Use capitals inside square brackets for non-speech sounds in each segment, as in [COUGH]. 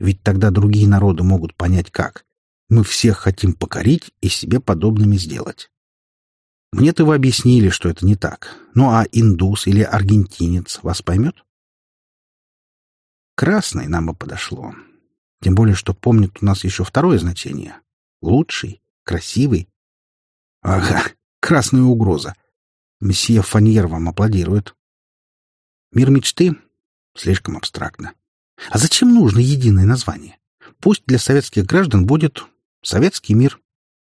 Ведь тогда другие народы могут понять как. Мы всех хотим покорить и себе подобными сделать. Мне-то вы объяснили, что это не так. Ну а индус или аргентинец вас поймет? Красный нам бы подошло. Тем более, что помнит у нас еще второе значение. Лучший, красивый. Ага, красная угроза. Месье Фаньер вам аплодирует. Мир мечты? Слишком абстрактно. А зачем нужно единое название? Пусть для советских граждан будет советский мир.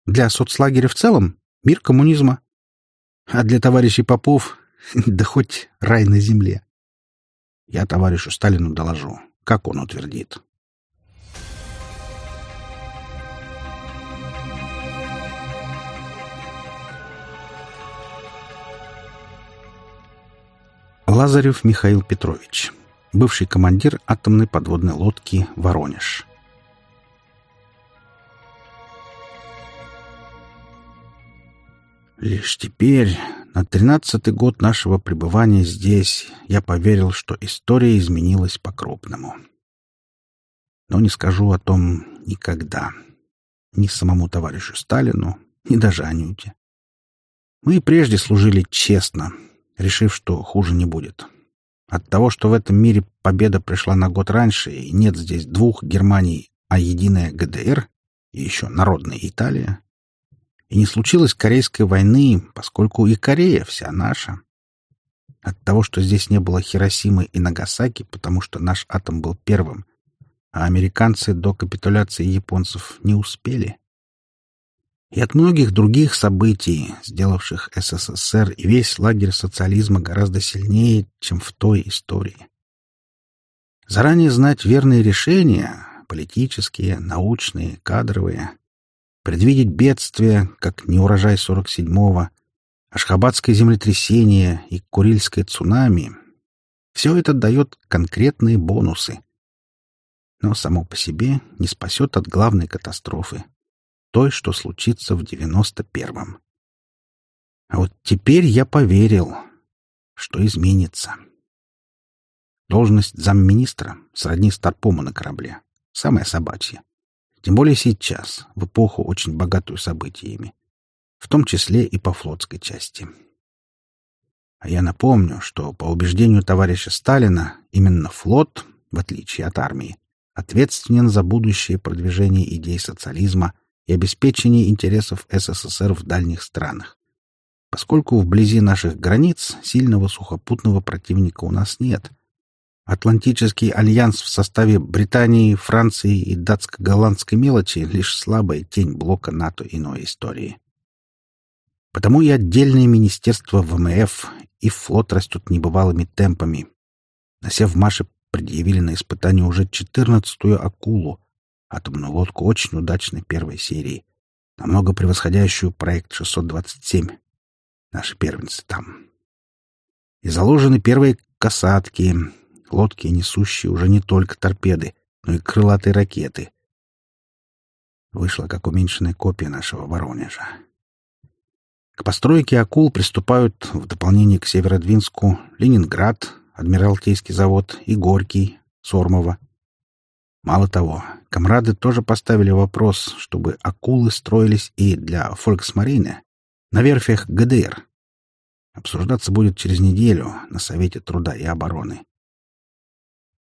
Для соцлагеря в целом — мир коммунизма. А для товарищей Попов — [LAUGHS] да хоть рай на земле. Я товарищу Сталину доложу, как он утвердит. Лазарев Михаил Петрович, бывший командир атомной подводной лодки «Воронеж». Лишь теперь, на тринадцатый год нашего пребывания здесь, я поверил, что история изменилась по-крупному. Но не скажу о том никогда. Ни самому товарищу Сталину, ни даже Анюте. Мы и прежде служили честно, решив, что хуже не будет. От того, что в этом мире победа пришла на год раньше, и нет здесь двух Германий, а единая ГДР и еще народная Италия, и не случилось Корейской войны, поскольку и Корея вся наша. От того, что здесь не было Хиросимы и Нагасаки, потому что наш атом был первым, а американцы до капитуляции японцев не успели — и от многих других событий, сделавших СССР и весь лагерь социализма гораздо сильнее, чем в той истории. Заранее знать верные решения — политические, научные, кадровые, предвидеть бедствия, как неурожай 47-го, Ашхабадское землетрясение и Курильское цунами — все это дает конкретные бонусы. Но само по себе не спасет от главной катастрофы той, что случится в девяносто первом. А вот теперь я поверил, что изменится. Должность замминистра сродни старпома на корабле. Самая собачья. Тем более сейчас, в эпоху, очень богатую событиями. В том числе и по флотской части. А я напомню, что по убеждению товарища Сталина именно флот, в отличие от армии, ответственен за будущее продвижение идей социализма и обеспечении интересов СССР в дальних странах. Поскольку вблизи наших границ сильного сухопутного противника у нас нет. Атлантический альянс в составе Британии, Франции и датско-голландской мелочи — лишь слабая тень блока НАТО иной истории. Потому и отдельные министерства ВМФ и флот растут небывалыми темпами. Насев в Маше предъявили на испытание уже четырнадцатую акулу, атомную лодку очень удачной первой серии, намного превосходящую проект 627. Наши первенцы там. И заложены первые касатки, лодки, несущие уже не только торпеды, но и крылатые ракеты. Вышла как уменьшенная копия нашего Воронежа. К постройке акул приступают в дополнение к Северодвинску Ленинград, Адмиралтейский завод и Горький, Сормово. Мало того, комрады тоже поставили вопрос, чтобы акулы строились и для Фольксмарины на верфях ГДР. Обсуждаться будет через неделю на Совете труда и обороны.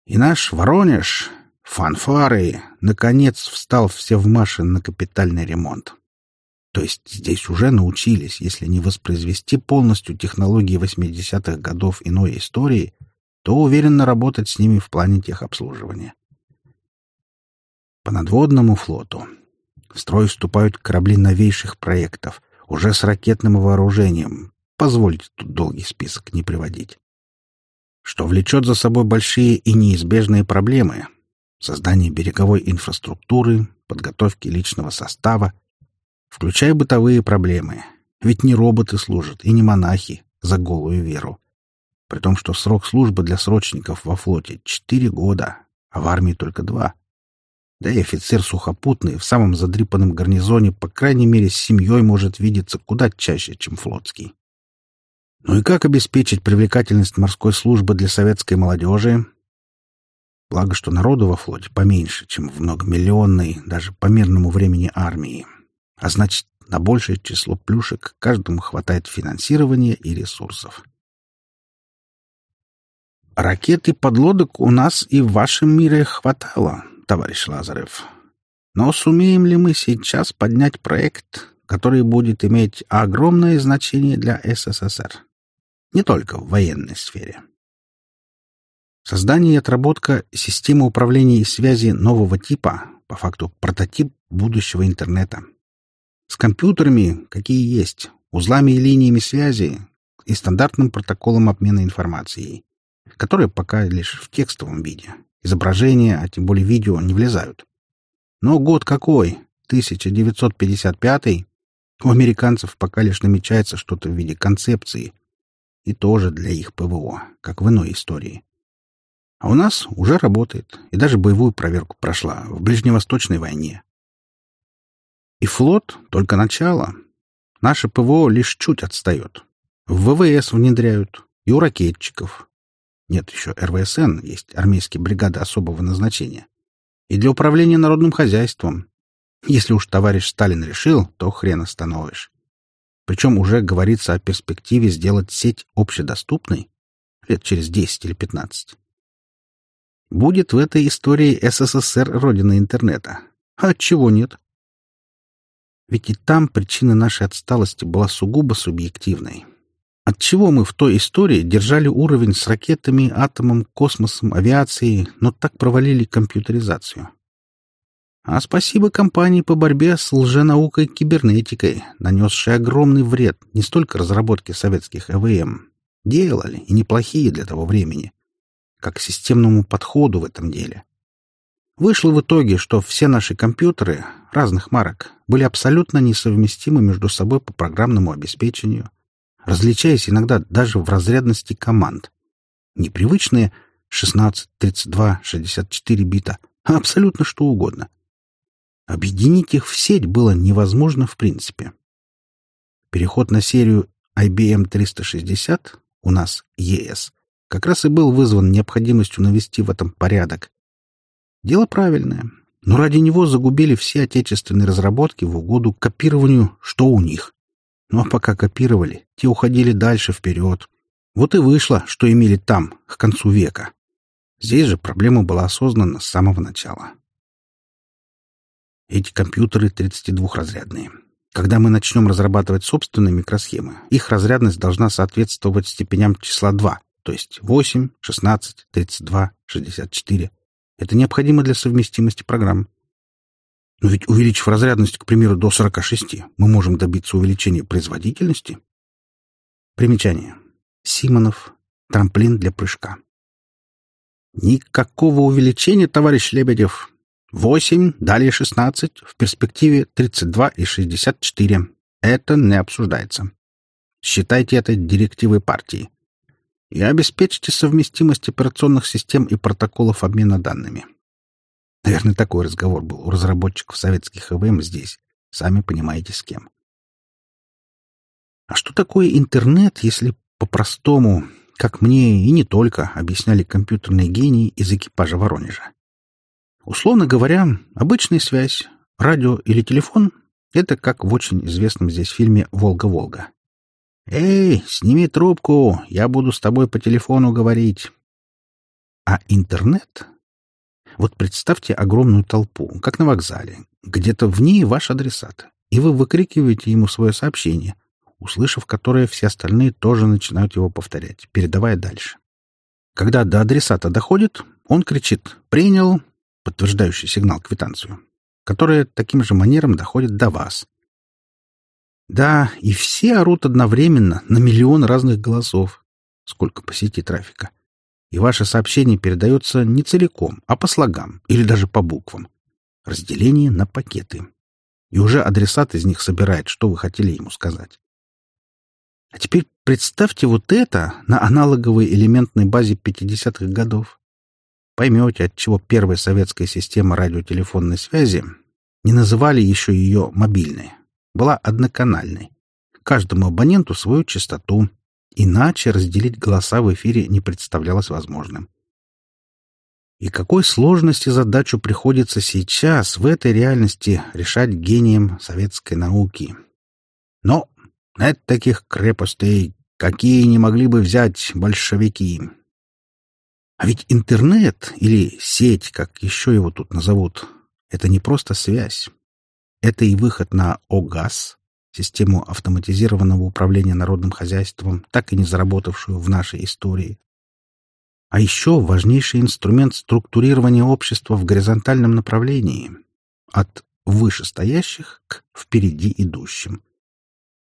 И наш Воронеж, фанфары, наконец встал все в Маше на капитальный ремонт. То есть здесь уже научились, если не воспроизвести полностью технологии 80-х годов иной истории, то уверенно работать с ними в плане техобслуживания по надводному флоту. В строй вступают корабли новейших проектов, уже с ракетным вооружением. Позвольте тут долгий список не приводить. Что влечет за собой большие и неизбежные проблемы. Создание береговой инфраструктуры, подготовки личного состава, включая бытовые проблемы. Ведь не роботы служат и не монахи за голую веру. При том, что срок службы для срочников во флоте — четыре года, а в армии только два. Да и офицер сухопутный в самом задрипанном гарнизоне, по крайней мере, с семьей может видеться куда чаще, чем флотский. Ну и как обеспечить привлекательность морской службы для советской молодежи? Благо, что народу во флоте поменьше, чем в многомиллионной, даже по мирному времени армии. А значит, на большее число плюшек каждому хватает финансирования и ресурсов. Ракет и подлодок у нас и в вашем мире хватало, товарищ Лазарев. Но сумеем ли мы сейчас поднять проект, который будет иметь огромное значение для СССР? Не только в военной сфере. Создание и отработка системы управления и связи нового типа, по факту прототип будущего интернета. С компьютерами, какие есть, узлами и линиями связи и стандартным протоколом обмена информацией, которые пока лишь в текстовом виде. Изображения, а тем более видео, не влезают. Но год какой? 1955 У американцев пока лишь намечается что-то в виде концепции. И тоже для их ПВО, как в иной истории. А у нас уже работает, и даже боевую проверку прошла в Ближневосточной войне. И флот — только начало. Наше ПВО лишь чуть отстает. В ВВС внедряют, и у ракетчиков. Нет, еще РВСН есть, армейские бригады особого назначения. И для управления народным хозяйством. Если уж товарищ Сталин решил, то хрен остановишь. Причем уже говорится о перспективе сделать сеть общедоступной лет через 10 или 15. Будет в этой истории СССР родина интернета. А чего нет? Ведь и там причина нашей отсталости была сугубо субъективной. Отчего мы в той истории держали уровень с ракетами, атомом, космосом, авиацией, но так провалили компьютеризацию? А спасибо компании по борьбе с лженаукой кибернетикой, нанесшей огромный вред не столько разработке советских ЭВМ. Делали, и неплохие для того времени, как системному подходу в этом деле. Вышло в итоге, что все наши компьютеры разных марок были абсолютно несовместимы между собой по программному обеспечению, различаясь иногда даже в разрядности команд. Непривычные 16, 32, 64 бита, а абсолютно что угодно. Объединить их в сеть было невозможно в принципе. Переход на серию IBM 360, у нас ES, как раз и был вызван необходимостью навести в этом порядок, Дело правильное, но ради него загубили все отечественные разработки в угоду копированию, что у них. А пока копировали, те уходили дальше вперед. Вот и вышло, что имели там, к концу века. Здесь же проблема была осознана с самого начала. Эти компьютеры 32-разрядные. Когда мы начнем разрабатывать собственные микросхемы, их разрядность должна соответствовать степеням числа 2, то есть 8, 16, 32, 64. Это необходимо для совместимости программ. Но ведь увеличив разрядность, к примеру, до 46, мы можем добиться увеличения производительности. Примечание. Симонов. Трамплин для прыжка. Никакого увеличения, товарищ Лебедев. 8, далее 16, в перспективе 32 и 64. Это не обсуждается. Считайте это директивой партии и обеспечьте совместимость операционных систем и протоколов обмена данными. Наверное, такой разговор был у разработчиков советских ЭВМ здесь. Сами понимаете, с кем. А что такое интернет, если по-простому, как мне и не только, объясняли компьютерные гении из экипажа Воронежа? Условно говоря, обычная связь, радио или телефон — это как в очень известном здесь фильме «Волга-Волга». «Эй, сними трубку, я буду с тобой по телефону говорить». А интернет? Вот представьте огромную толпу, как на вокзале. Где-то в ней ваш адресат, и вы выкрикиваете ему свое сообщение, услышав которое все остальные тоже начинают его повторять, передавая дальше. Когда до адресата доходит, он кричит «Принял», подтверждающий сигнал квитанцию, которая таким же манером доходит до вас — да, и все орут одновременно на миллион разных голосов. Сколько по сети трафика. И ваше сообщение передается не целиком, а по слогам или даже по буквам. Разделение на пакеты. И уже адресат из них собирает, что вы хотели ему сказать. А теперь представьте вот это на аналоговой элементной базе 50-х годов. Поймете, отчего первая советская система радиотелефонной связи не называли еще ее мобильной была одноканальной. Каждому абоненту свою частоту, иначе разделить голоса в эфире не представлялось возможным. И какой сложности задачу приходится сейчас в этой реальности решать гением советской науки. Но нет таких крепостей, какие не могли бы взять большевики. А ведь интернет или сеть, как еще его тут назовут, это не просто связь. Это и выход на ОГАЗ, систему автоматизированного управления народным хозяйством, так и не заработавшую в нашей истории. А еще важнейший инструмент структурирования общества в горизонтальном направлении, от вышестоящих к впереди идущим.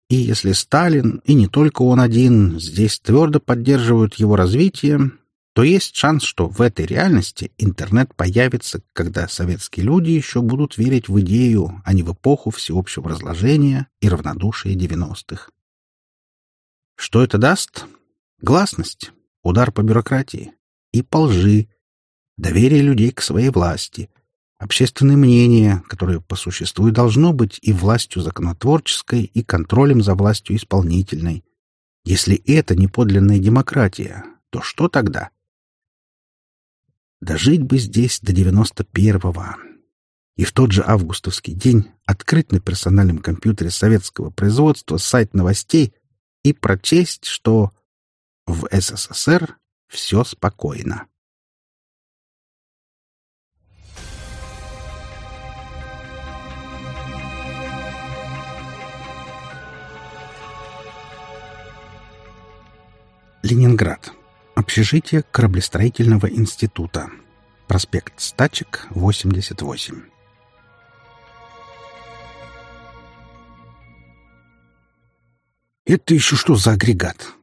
И если Сталин, и не только он один, здесь твердо поддерживают его развитие, то есть шанс, что в этой реальности интернет появится, когда советские люди еще будут верить в идею, а не в эпоху всеобщего разложения и равнодушия 90-х. Что это даст? Гласность, удар по бюрократии и по лжи, доверие людей к своей власти, общественное мнение, которое по существу и должно быть и властью законотворческой, и контролем за властью исполнительной. Если это не подлинная демократия, то что тогда? Дожить бы здесь до девяносто первого. И в тот же августовский день открыть на персональном компьютере советского производства сайт новостей и прочесть, что в СССР все спокойно. Ленинград. Общежитие кораблестроительного института. Проспект Стачек, 88. Это еще что за агрегат?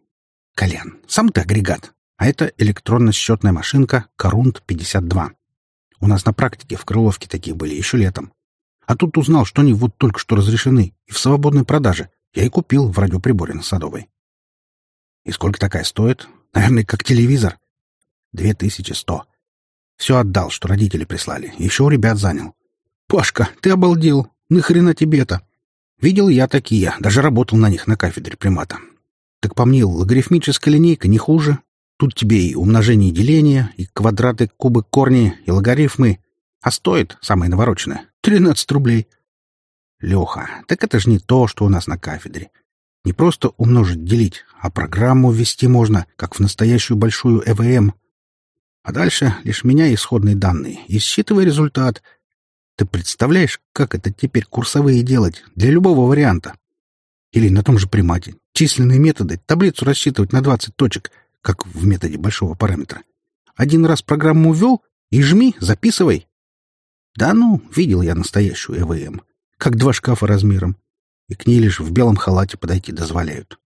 Колян, сам ты агрегат. А это электронно-счетная машинка Корунд-52. У нас на практике в Крыловке такие были еще летом. А тут узнал, что они вот только что разрешены и в свободной продаже. Я и купил в радиоприборе на Садовой. И сколько такая стоит? Наверное, как телевизор. Две тысячи сто. Все отдал, что родители прислали. Еще у ребят занял. Пашка, ты обалдел. Нахрена тебе-то? Видел я такие, даже работал на них на кафедре примата. Так по мне, логарифмическая линейка не хуже. Тут тебе и умножение и деление, и квадраты, кубы, корни, и логарифмы. А стоит, самое навороченное, тринадцать рублей. Леха, так это же не то, что у нас на кафедре. Не просто умножить, делить, а программу ввести можно, как в настоящую большую ЭВМ. А дальше лишь меняй исходные данные и считывай результат. Ты представляешь, как это теперь курсовые делать для любого варианта? Или на том же примате. Численные методы, таблицу рассчитывать на 20 точек, как в методе большого параметра. Один раз программу ввел и жми, записывай. Да ну, видел я настоящую ЭВМ. Как два шкафа размером и к ней лишь в белом халате подойти дозволяют.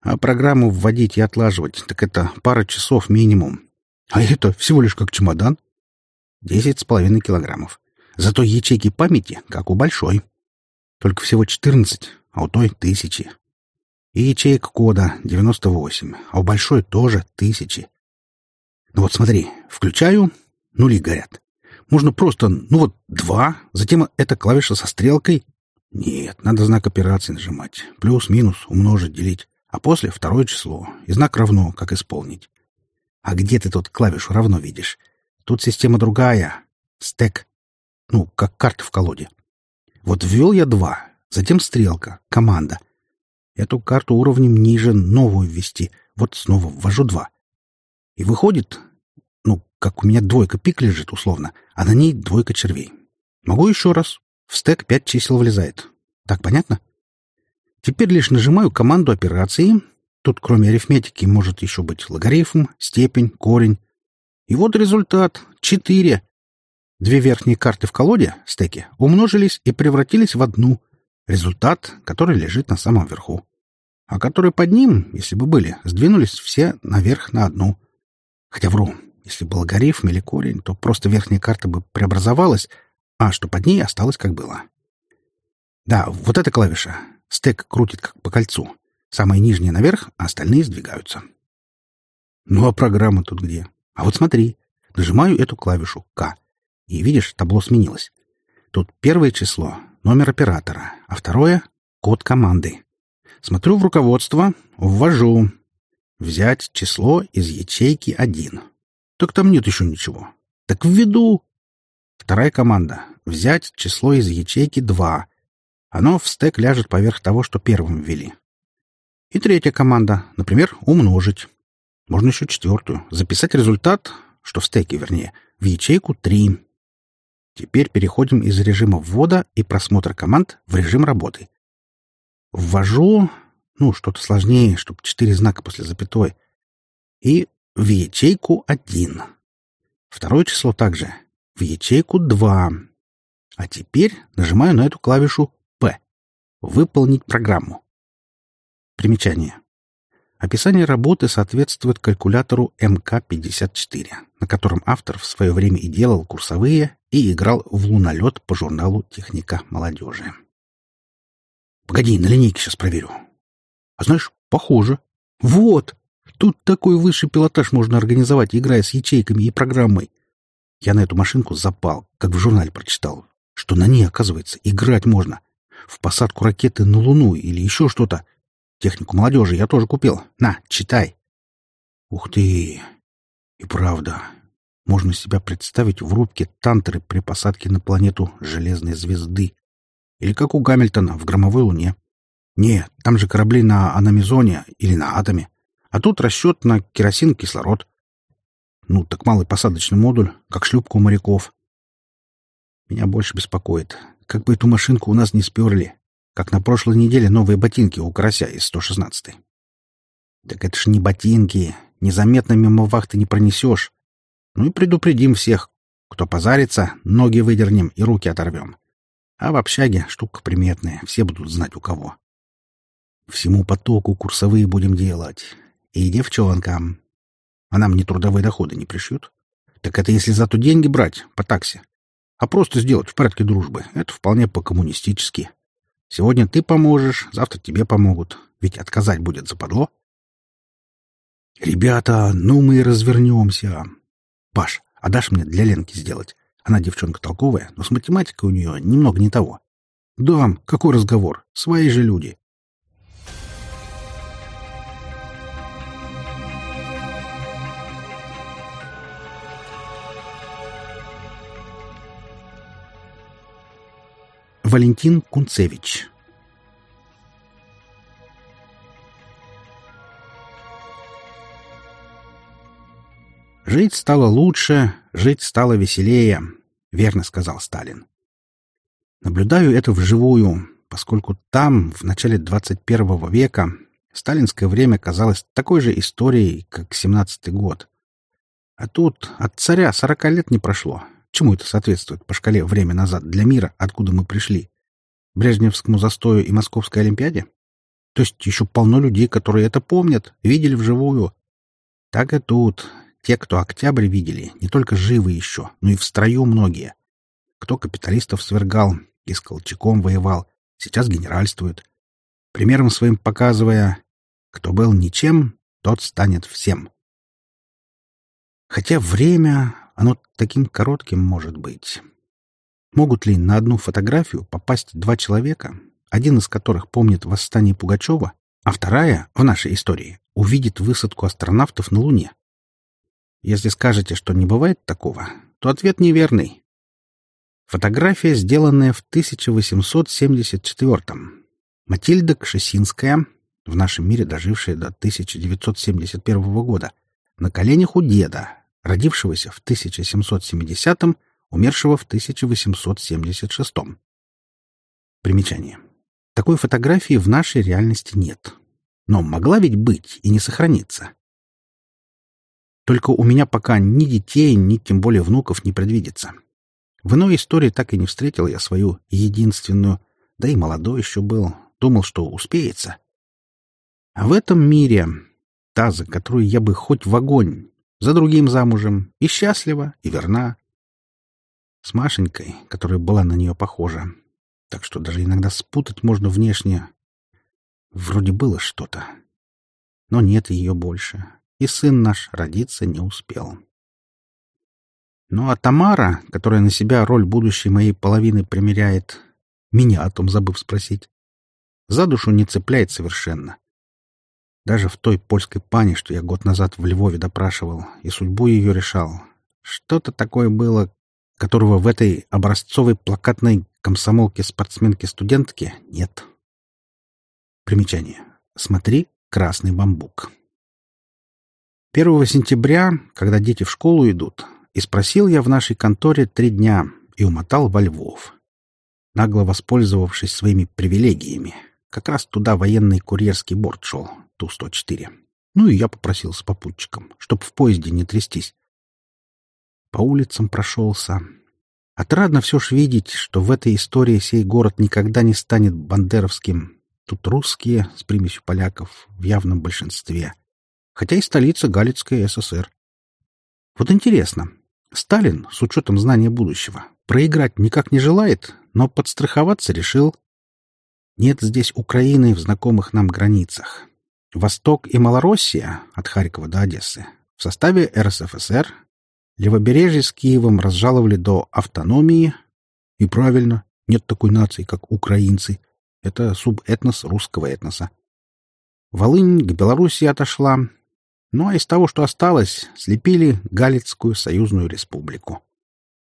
А программу вводить и отлаживать, так это пара часов минимум. А это всего лишь как чемодан. Десять с половиной килограммов. Зато ячейки памяти, как у большой. Только всего четырнадцать, а у той тысячи. И ячеек кода девяносто восемь, а у большой тоже тысячи. Ну вот смотри, включаю, нули горят. Можно просто, ну вот, два, затем эта клавиша со стрелкой, нет, надо знак операции нажимать. Плюс, минус, умножить, делить. А после второе число. И знак равно, как исполнить. А где ты тут клавишу равно видишь? Тут система другая. Стек. Ну, как карта в колоде. Вот ввел я два, затем стрелка, команда. Эту карту уровнем ниже новую ввести. Вот снова ввожу два. И выходит, ну, как у меня двойка пик лежит условно, а на ней двойка червей. Могу еще раз. В стек пять чисел влезает. Так понятно? Теперь лишь нажимаю команду операции. Тут кроме арифметики может еще быть логарифм, степень, корень. И вот результат. Четыре. Две верхние карты в колоде, стеки, умножились и превратились в одну. Результат, который лежит на самом верху. А которые под ним, если бы были, сдвинулись все наверх на одну. Хотя вру. Если был логарифм или корень, то просто верхняя карта бы преобразовалась, а что под ней осталось как было. Да, вот эта клавиша. Стек крутит как по кольцу. Самая нижняя наверх, а остальные сдвигаются. Ну а программа тут где? А вот смотри. Нажимаю эту клавишу К. И видишь, табло сменилось. Тут первое число — номер оператора, а второе — код команды. Смотрю в руководство, ввожу. Взять число из ячейки 1. Так там нет еще ничего. Так введу. Вторая команда — взять число из ячейки 2. Оно в стек ляжет поверх того, что первым ввели. И третья команда, например, умножить. Можно еще четвертую. Записать результат, что в стеке, вернее, в ячейку 3. Теперь переходим из режима ввода и просмотра команд в режим работы. Ввожу, ну, что-то сложнее, чтобы четыре знака после запятой. И в ячейку 1. Второе число также в ячейку 2. А теперь нажимаю на эту клавишу P. Выполнить программу. Примечание. Описание работы соответствует калькулятору МК-54, на котором автор в свое время и делал курсовые, и играл в лунолет по журналу «Техника молодежи». Погоди, на линейке сейчас проверю. А знаешь, похоже. Вот! Тут такой высший пилотаж можно организовать, играя с ячейками и программой. Я на эту машинку запал, как в журнале прочитал, что на ней, оказывается, играть можно. В посадку ракеты на Луну или еще что-то. Технику молодежи я тоже купил. На, читай. Ух ты! И правда, можно себя представить в рубке Тантеры при посадке на планету Железной Звезды. Или как у Гамильтона в Громовой Луне. Не, там же корабли на аномизоне или на атоме. А тут расчет на керосин-кислород. Ну, так малый посадочный модуль, как шлюпка у моряков. Меня больше беспокоит, как бы эту машинку у нас не сперли, как на прошлой неделе новые ботинки у карася из 116-й. Так это ж не ботинки, незаметно мимо вахты не пронесешь. Ну и предупредим всех, кто позарится, ноги выдернем и руки оторвем. А в общаге штука приметная, все будут знать у кого. Всему потоку курсовые будем делать. И девчонкам. А нам не трудовые доходы не пришьют. Так это если зато деньги брать по таксе. А просто сделать в порядке дружбы. Это вполне по-коммунистически. Сегодня ты поможешь, завтра тебе помогут. Ведь отказать будет западло. Ребята, ну мы и развернемся. Паш, а дашь мне для Ленки сделать? Она девчонка толковая, но с математикой у нее немного не того. Дам, какой разговор? Свои же люди. Валентин Кунцевич Жить стало лучше, жить стало веселее, верно сказал Сталин. Наблюдаю это вживую, поскольку там, в начале 21 века, сталинское время казалось такой же историей, как 17-й год. А тут от царя 40 лет не прошло, Чему это соответствует по шкале «время назад» для мира, откуда мы пришли? Брежневскому застою и Московской Олимпиаде? То есть еще полно людей, которые это помнят, видели вживую. Так и тут. Те, кто октябрь видели, не только живы еще, но и в строю многие. Кто капиталистов свергал и с Колчаком воевал, сейчас генеральствует. Примером своим показывая, кто был ничем, тот станет всем. Хотя время оно таким коротким может быть. Могут ли на одну фотографию попасть два человека, один из которых помнит восстание Пугачева, а вторая, в нашей истории, увидит высадку астронавтов на Луне? Если скажете, что не бывает такого, то ответ неверный. Фотография, сделанная в 1874-м. Матильда Кшесинская, в нашем мире дожившая до 1971 года, на коленях у деда, родившегося в 1770-м, умершего в 1876-м. Примечание. Такой фотографии в нашей реальности нет. Но могла ведь быть и не сохраниться. Только у меня пока ни детей, ни тем более внуков не предвидится. В иной истории так и не встретил я свою единственную, да и молодой еще был, думал, что успеется. А в этом мире та, за которую я бы хоть в огонь, за другим замужем, и счастлива, и верна. С Машенькой, которая была на нее похожа, так что даже иногда спутать можно внешне. Вроде было что-то, но нет ее больше, и сын наш родиться не успел. Ну а Тамара, которая на себя роль будущей моей половины примеряет, меня о том забыв спросить, за душу не цепляет совершенно. Даже в той польской пане, что я год назад в Львове допрашивал и судьбу ее решал, Что-то такое было, которого в этой образцовой плакатной комсомолке-спортсменке-студентке нет. Примечание. Смотри «Красный бамбук». 1 сентября, когда дети в школу идут, и спросил я в нашей конторе три дня и умотал во Львов, нагло воспользовавшись своими привилегиями. Как раз туда военный курьерский борт шел, Ту-104. Ну и я попросил с попутчиком, чтоб в поезде не трястись. По улицам прошелся. Отрадно все ж видеть, что в этой истории сей город никогда не станет бандеровским, Тут русские с примесью поляков в явном большинстве. Хотя и столица Галицкая ССР. Вот интересно, Сталин, с учетом знания будущего, проиграть никак не желает, но подстраховаться решил. Нет здесь Украины в знакомых нам границах. Восток и Малороссия, от Харькова до Одессы, в составе РСФСР, Левобережье с Киевом разжаловали до автономии. И правильно, нет такой нации, как украинцы. Это субэтнос русского этноса. Волынь к Белоруссии отошла. Ну а из того, что осталось, слепили Галицкую союзную республику.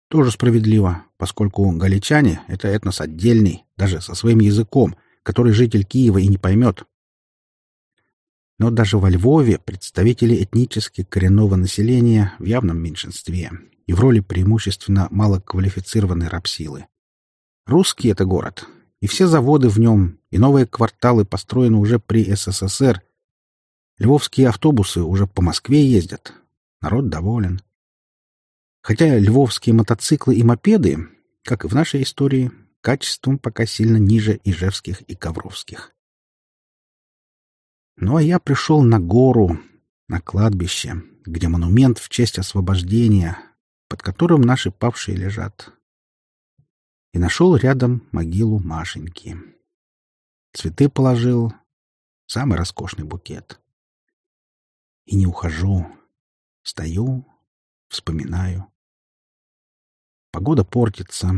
Тоже справедливо, поскольку галичане — это этнос отдельный, даже со своим языком, который житель Киева и не поймет. Но даже во Львове представители этнически коренного населения в явном меньшинстве и в роли преимущественно малоквалифицированной рабсилы. Русский это город, и все заводы в нем, и новые кварталы построены уже при СССР. Львовские автобусы уже по Москве ездят. Народ доволен. Хотя львовские мотоциклы и мопеды, как и в нашей истории, качеством пока сильно ниже ижевских и ковровских. Ну а я пришел на гору, на кладбище, где монумент в честь освобождения, под которым наши павшие лежат и нашел рядом могилу Машеньки. Цветы положил, самый роскошный букет. И не ухожу, стою, вспоминаю. Погода портится.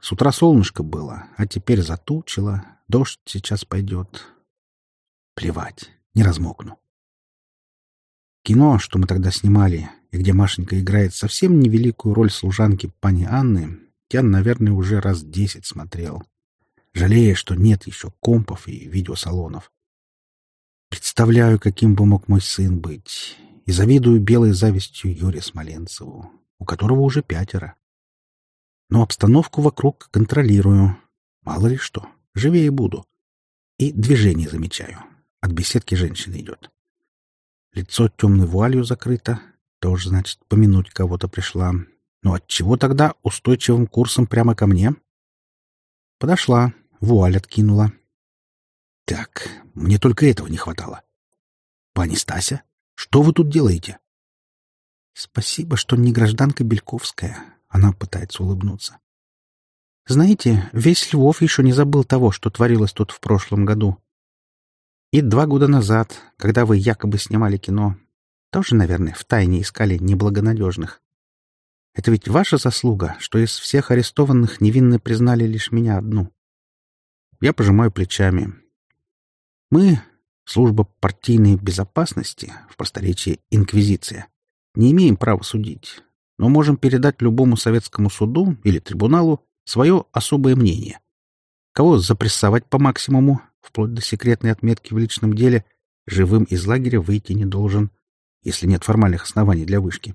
С утра солнышко было, а теперь затучило, дождь сейчас пойдет. Плевать, не размокну. Кино, что мы тогда снимали, и где Машенька играет совсем невеликую роль служанки пани Анны, я, наверное, уже раз десять смотрел, жалея, что нет еще компов и видеосалонов. Представляю, каким бы мог мой сын быть, и завидую белой завистью Юре Смоленцеву, у которого уже пятеро. Но обстановку вокруг контролирую. Мало ли что, живее буду. И движение замечаю. От беседки женщина идет. Лицо темной вуалью закрыто, тоже, значит, помянуть кого-то пришла. Но «Ну, отчего тогда устойчивым курсом прямо ко мне? Подошла, вуаль откинула. Так, мне только этого не хватало. Пани Стася, что вы тут делаете? Спасибо, что не гражданка Бельковская. Она пытается улыбнуться. Знаете, весь Львов еще не забыл того, что творилось тут в прошлом году. И два года назад, когда вы якобы снимали кино, тоже, наверное, втайне искали неблагонадежных. Это ведь ваша заслуга, что из всех арестованных невинно признали лишь меня одну. Я пожимаю плечами. Мы, служба партийной безопасности, в просторечии инквизиция, не имеем права судить, но можем передать любому советскому суду или трибуналу свое особое мнение. Кого запрессовать по максимуму, вплоть до секретной отметки в личном деле, живым из лагеря выйти не должен, если нет формальных оснований для вышки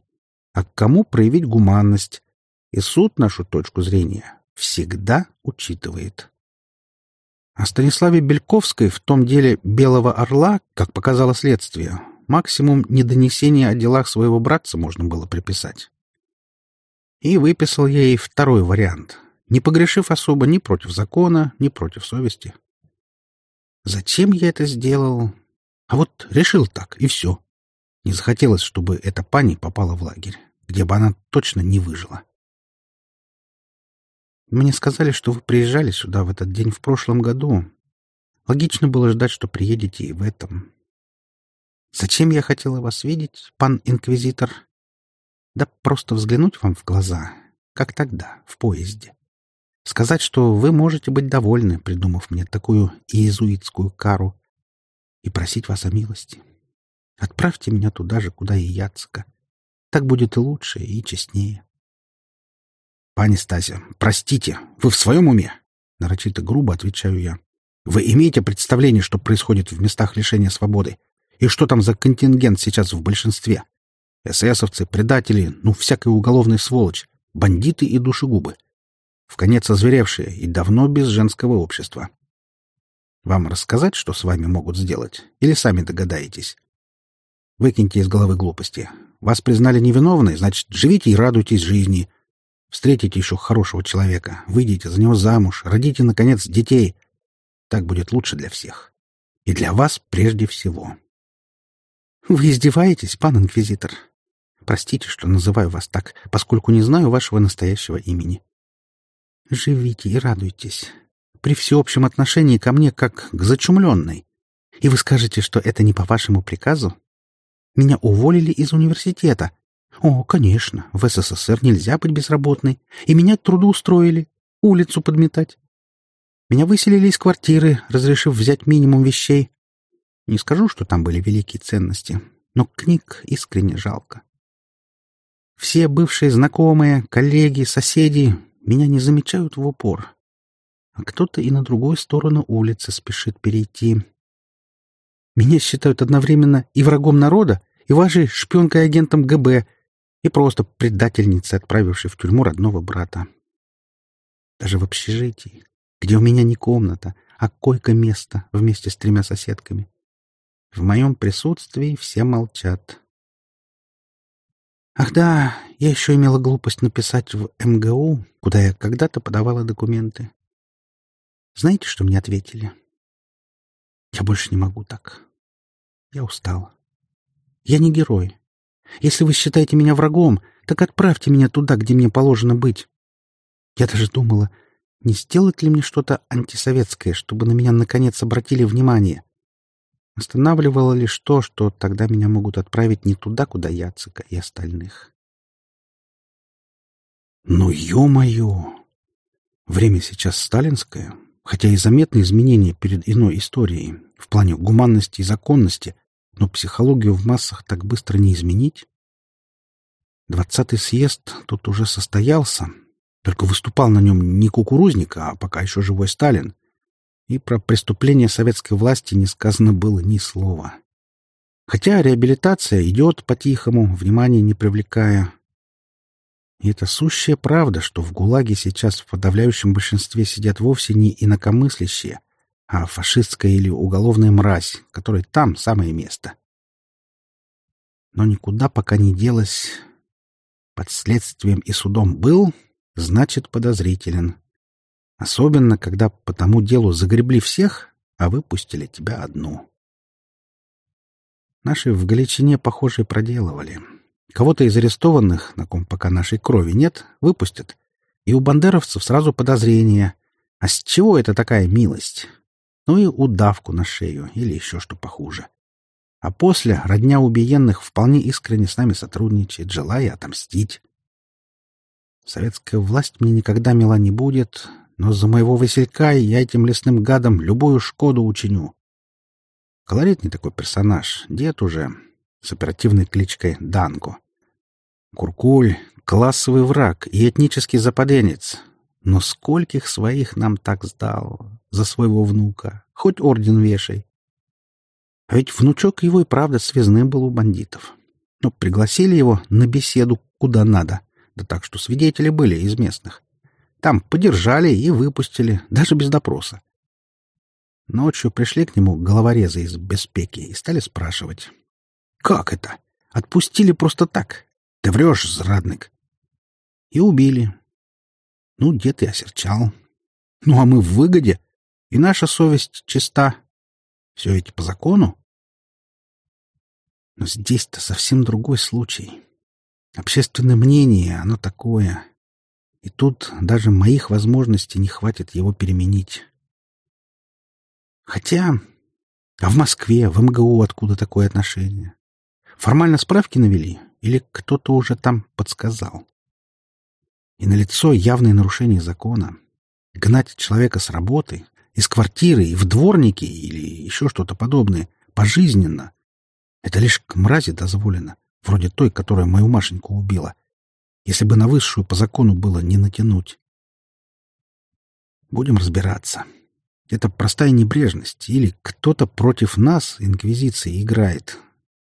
а к кому проявить гуманность. И суд нашу точку зрения всегда учитывает. О Станиславе Бельковской в том деле «Белого орла», как показало следствие, максимум недонесения о делах своего братца можно было приписать. И выписал я ей второй вариант, не погрешив особо ни против закона, ни против совести. Зачем я это сделал? А вот решил так, и все. Не захотелось, чтобы эта пани попала в лагерь, где бы она точно не выжила. Мне сказали, что вы приезжали сюда в этот день в прошлом году. Логично было ждать, что приедете и в этом. Зачем я хотела вас видеть, пан инквизитор? Да просто взглянуть вам в глаза, как тогда, в поезде. Сказать, что вы можете быть довольны, придумав мне такую иезуитскую кару, и просить вас о милости. Отправьте меня туда же, куда и Яцка. Так будет и лучше, и честнее. «Пани Стася, простите, вы в своем уме?» Нарочито грубо отвечаю я. «Вы имеете представление, что происходит в местах лишения свободы? И что там за контингент сейчас в большинстве? Эсэсовцы, предатели, ну, всякая уголовная сволочь, бандиты и душегубы. В конец озверевшие и давно без женского общества. Вам рассказать, что с вами могут сделать? Или сами догадаетесь? Выкиньте из головы глупости. Вас признали невиновной, значит, живите и радуйтесь жизни. Встретите еще хорошего человека, выйдите за него замуж, родите, наконец, детей. Так будет лучше для всех. И для вас прежде всего. Вы издеваетесь, пан инквизитор? Простите, что называю вас так, поскольку не знаю вашего настоящего имени. Живите и радуйтесь. При всеобщем отношении ко мне как к зачумленной. И вы скажете, что это не по вашему приказу? Меня уволили из университета. О, конечно, в СССР нельзя быть безработной. И меня трудоустроили. Улицу подметать. Меня выселили из квартиры, разрешив взять минимум вещей. Не скажу, что там были великие ценности, но книг искренне жалко. Все бывшие знакомые, коллеги, соседи меня не замечают в упор. А кто-то и на другую сторону улицы спешит перейти. Меня считают одновременно и врагом народа, и вашей шпионкой агентом ГБ, и просто предательницей, отправившей в тюрьму родного брата. Даже в общежитии, где у меня не комната, а койко-место вместе с тремя соседками. В моем присутствии все молчат. Ах да, я еще имела глупость написать в МГУ, куда я когда-то подавала документы. Знаете, что мне ответили? Я больше не могу так. Я устала. Я не герой. Если вы считаете меня врагом, так отправьте меня туда, где мне положено быть. Я даже думала, не сделать ли мне что-то антисоветское, чтобы на меня наконец обратили внимание. Останавливало лишь то, что тогда меня могут отправить не туда, куда Яцика и остальных. Ну, ё-моё! Время сейчас сталинское, хотя и заметны изменения перед иной историей в плане гуманности и законности, но психологию в массах так быстро не изменить. Двадцатый съезд тут уже состоялся, только выступал на нем не кукурузник, а пока еще живой Сталин и про преступления советской власти не сказано было ни слова. Хотя реабилитация идет по-тихому, внимания не привлекая. И это сущая правда, что в ГУЛАГе сейчас в подавляющем большинстве сидят вовсе не инакомыслящие, а фашистская или уголовная мразь, которой там самое место. Но никуда пока не делась. Под следствием и судом был, значит подозрителен. Особенно, когда по тому делу загребли всех, а выпустили тебя одну. Наши в Галичине, похоже, проделывали. Кого-то из арестованных, на ком пока нашей крови нет, выпустят. И у бандеровцев сразу подозрение. А с чего это такая милость? Ну и удавку на шею или еще что похуже. А после родня убиенных вполне искренне с нами сотрудничает, желая отомстить. Советская власть мне никогда мила не будет, но за моего Василька я этим лесным гадам любую шкоду учиню. Колоритный такой персонаж, дед уже, с оперативной кличкой Данко. Куркуль — классовый враг и этнический западенец. Но скольких своих нам так сдал за своего внука, хоть орден вешай. А ведь внучок его и правда связным был у бандитов. Но пригласили его на беседу куда надо, да так что свидетели были из местных. Там подержали и выпустили, даже без допроса. Ночью пришли к нему головорезы из Беспеки и стали спрашивать. «Как это? Отпустили просто так? Ты врешь, зрадник!» И убили. Ну, дед и осерчал. Ну, а мы в выгоде, и наша совесть чиста. Все ведь по закону. Но здесь-то совсем другой случай. Общественное мнение, оно такое. И тут даже моих возможностей не хватит его переменить. Хотя... А в Москве, в МГУ откуда такое отношение? Формально справки навели? Или кто-то уже там подсказал? И налицо явное нарушение закона. Гнать человека с работы, из квартиры и в дворники или еще что-то подобное, пожизненно. Это лишь к мрази дозволено, вроде той, которая мою Машеньку убила, если бы на высшую по закону было не натянуть. Будем разбираться. Это простая небрежность, или кто-то против нас, Инквизиции, играет.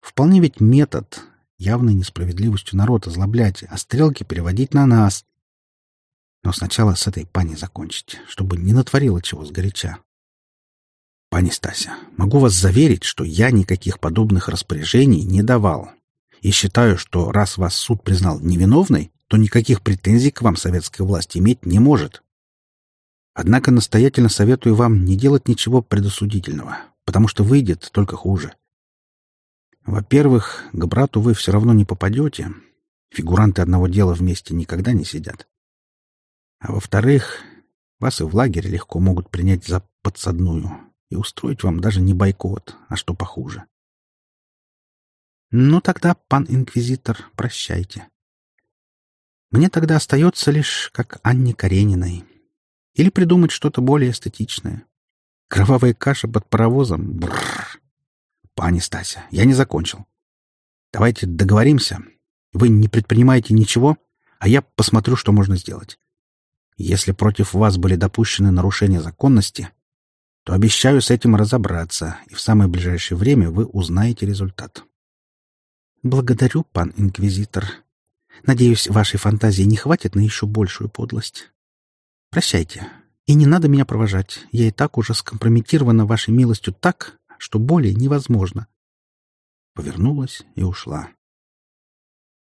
Вполне ведь метод, явной несправедливостью народ озлоблять, а стрелки переводить на нас. Но сначала с этой пани закончить, чтобы не натворила чего сгоряча. Пани Стася, могу вас заверить, что я никаких подобных распоряжений не давал. И считаю, что раз вас суд признал невиновной, то никаких претензий к вам советская власть иметь не может. Однако настоятельно советую вам не делать ничего предосудительного, потому что выйдет только хуже. Во-первых, к брату вы все равно не попадете. Фигуранты одного дела вместе никогда не сидят. А во-вторых, вас и в лагере легко могут принять за подсадную и устроить вам даже не бойкот, а что похуже. Ну тогда, пан инквизитор, прощайте. Мне тогда остается лишь, как Анне Карениной, или придумать что-то более эстетичное. Кровавая каша под паровозом. Бррр. Пани Стася, я не закончил. Давайте договоримся. Вы не предпринимаете ничего, а я посмотрю, что можно сделать. Если против вас были допущены нарушения законности, то обещаю с этим разобраться, и в самое ближайшее время вы узнаете результат. Благодарю, пан инквизитор. Надеюсь, вашей фантазии не хватит на еще большую подлость. Прощайте. И не надо меня провожать. Я и так уже скомпрометирована вашей милостью так, что более невозможно. Повернулась и ушла.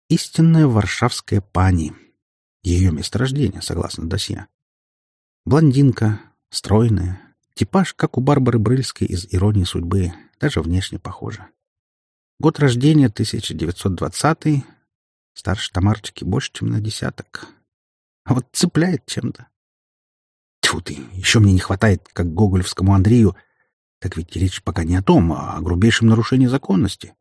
Истинная варшавская пани. Ее месторождение, согласно досье. Блондинка, стройная, типаж, как у Барбары Брыльской из «Иронии судьбы», даже внешне похожа. Год рождения 1920 старше Тамарчики больше, чем на десяток. А вот цепляет чем-то. Тьфу ты, еще мне не хватает, как гоголевскому Андрею, так ведь речь пока не о том, а о грубейшем нарушении законности.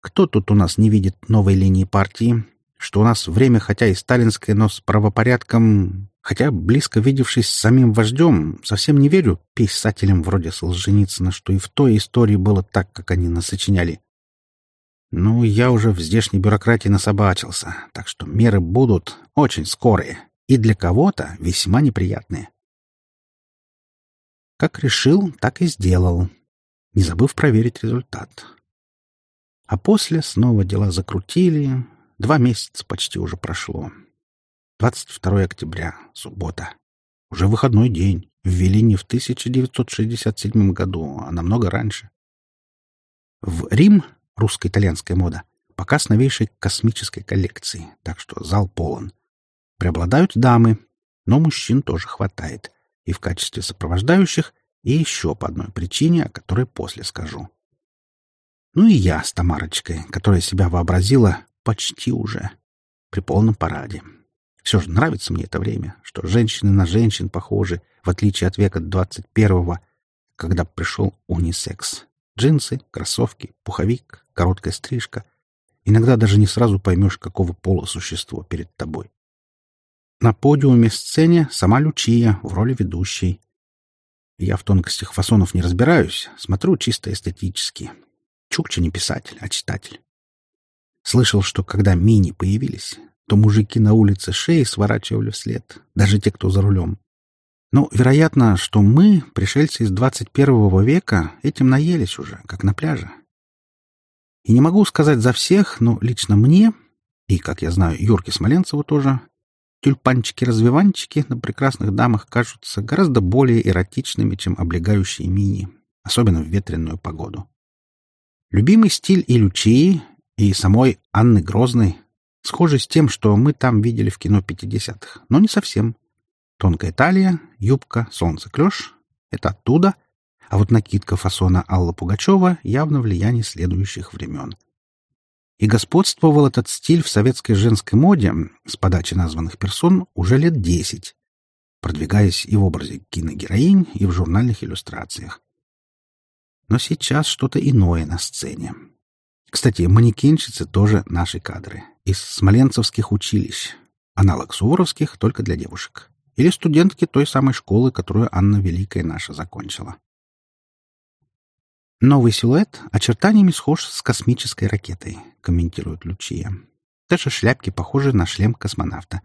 Кто тут у нас не видит новой линии партии? Что у нас время, хотя и сталинское, но с правопорядком... Хотя, близко видевшись с самим вождем, совсем не верю писателям вроде Солженицына, что и в той истории было так, как они насочиняли. Ну, я уже в здешней бюрократии насобачился, так что меры будут очень скорые и для кого-то весьма неприятные. Как решил, так и сделал, не забыв проверить результат. А после снова дела закрутили. Два месяца почти уже прошло. 22 октября, суббота. Уже выходной день. Ввели не в 1967 году, а намного раньше. В Рим, русско-итальянская мода, показ новейшей космической коллекции, так что зал полон. Преобладают дамы, но мужчин тоже хватает и в качестве сопровождающих, и еще по одной причине, о которой после скажу. Ну и я с Тамарочкой, которая себя вообразила почти уже при полном параде. Все же нравится мне это время, что женщины на женщин похожи, в отличие от века двадцать первого, когда пришел унисекс. Джинсы, кроссовки, пуховик, короткая стрижка. Иногда даже не сразу поймешь, какого пола существо перед тобой. На подиуме сцене сама Лючия в роли ведущей. Я в тонкостях фасонов не разбираюсь, смотрю чисто эстетически. Чукча не писатель, а читатель. Слышал, что когда мини появились, то мужики на улице шеи сворачивали вслед, даже те, кто за рулем. Но, вероятно, что мы, пришельцы из 21 века, этим наелись уже, как на пляже. И не могу сказать за всех, но лично мне, и, как я знаю, Юрке Смоленцеву тоже, Тюльпанчики-развиванчики на прекрасных дамах кажутся гораздо более эротичными, чем облегающие мини, особенно в ветреную погоду. Любимый стиль и Лючии, и самой Анны Грозной схожий с тем, что мы там видели в кино 50-х, но не совсем. Тонкая талия, юбка, солнце-клеш — это оттуда, а вот накидка фасона Алла Пугачева явно влияние следующих времен. И господствовал этот стиль в советской женской моде с подачи названных персон уже лет десять, продвигаясь и в образе киногероинь, и в журнальных иллюстрациях. Но сейчас что-то иное на сцене. Кстати, манекенщицы тоже наши кадры. Из смоленцевских училищ. Аналог суворовских, только для девушек. Или студентки той самой школы, которую Анна Великая наша закончила. Новый силуэт очертаниями схож с космической ракетой, комментирует Лючия. Даже шляпки похожи на шлем космонавта.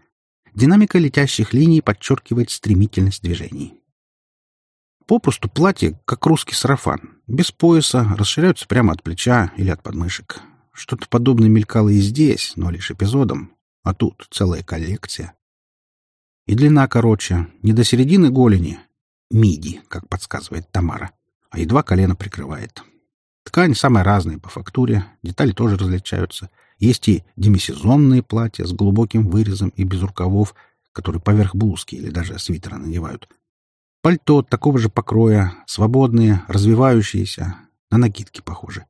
Динамика летящих линий подчеркивает стремительность движений. Попросту платье, как русский сарафан, без пояса, расширяются прямо от плеча или от подмышек. Что-то подобное мелькало и здесь, но лишь эпизодом. А тут целая коллекция. И длина короче, не до середины голени. Миди, как подсказывает Тамара, а едва колено прикрывает. Ткань самая разная по фактуре, детали тоже различаются. Есть и демисезонные платья с глубоким вырезом и без рукавов, которые поверх блузки или даже свитера надевают — Пальто такого же покроя, свободные, развивающиеся, на накидки похожи.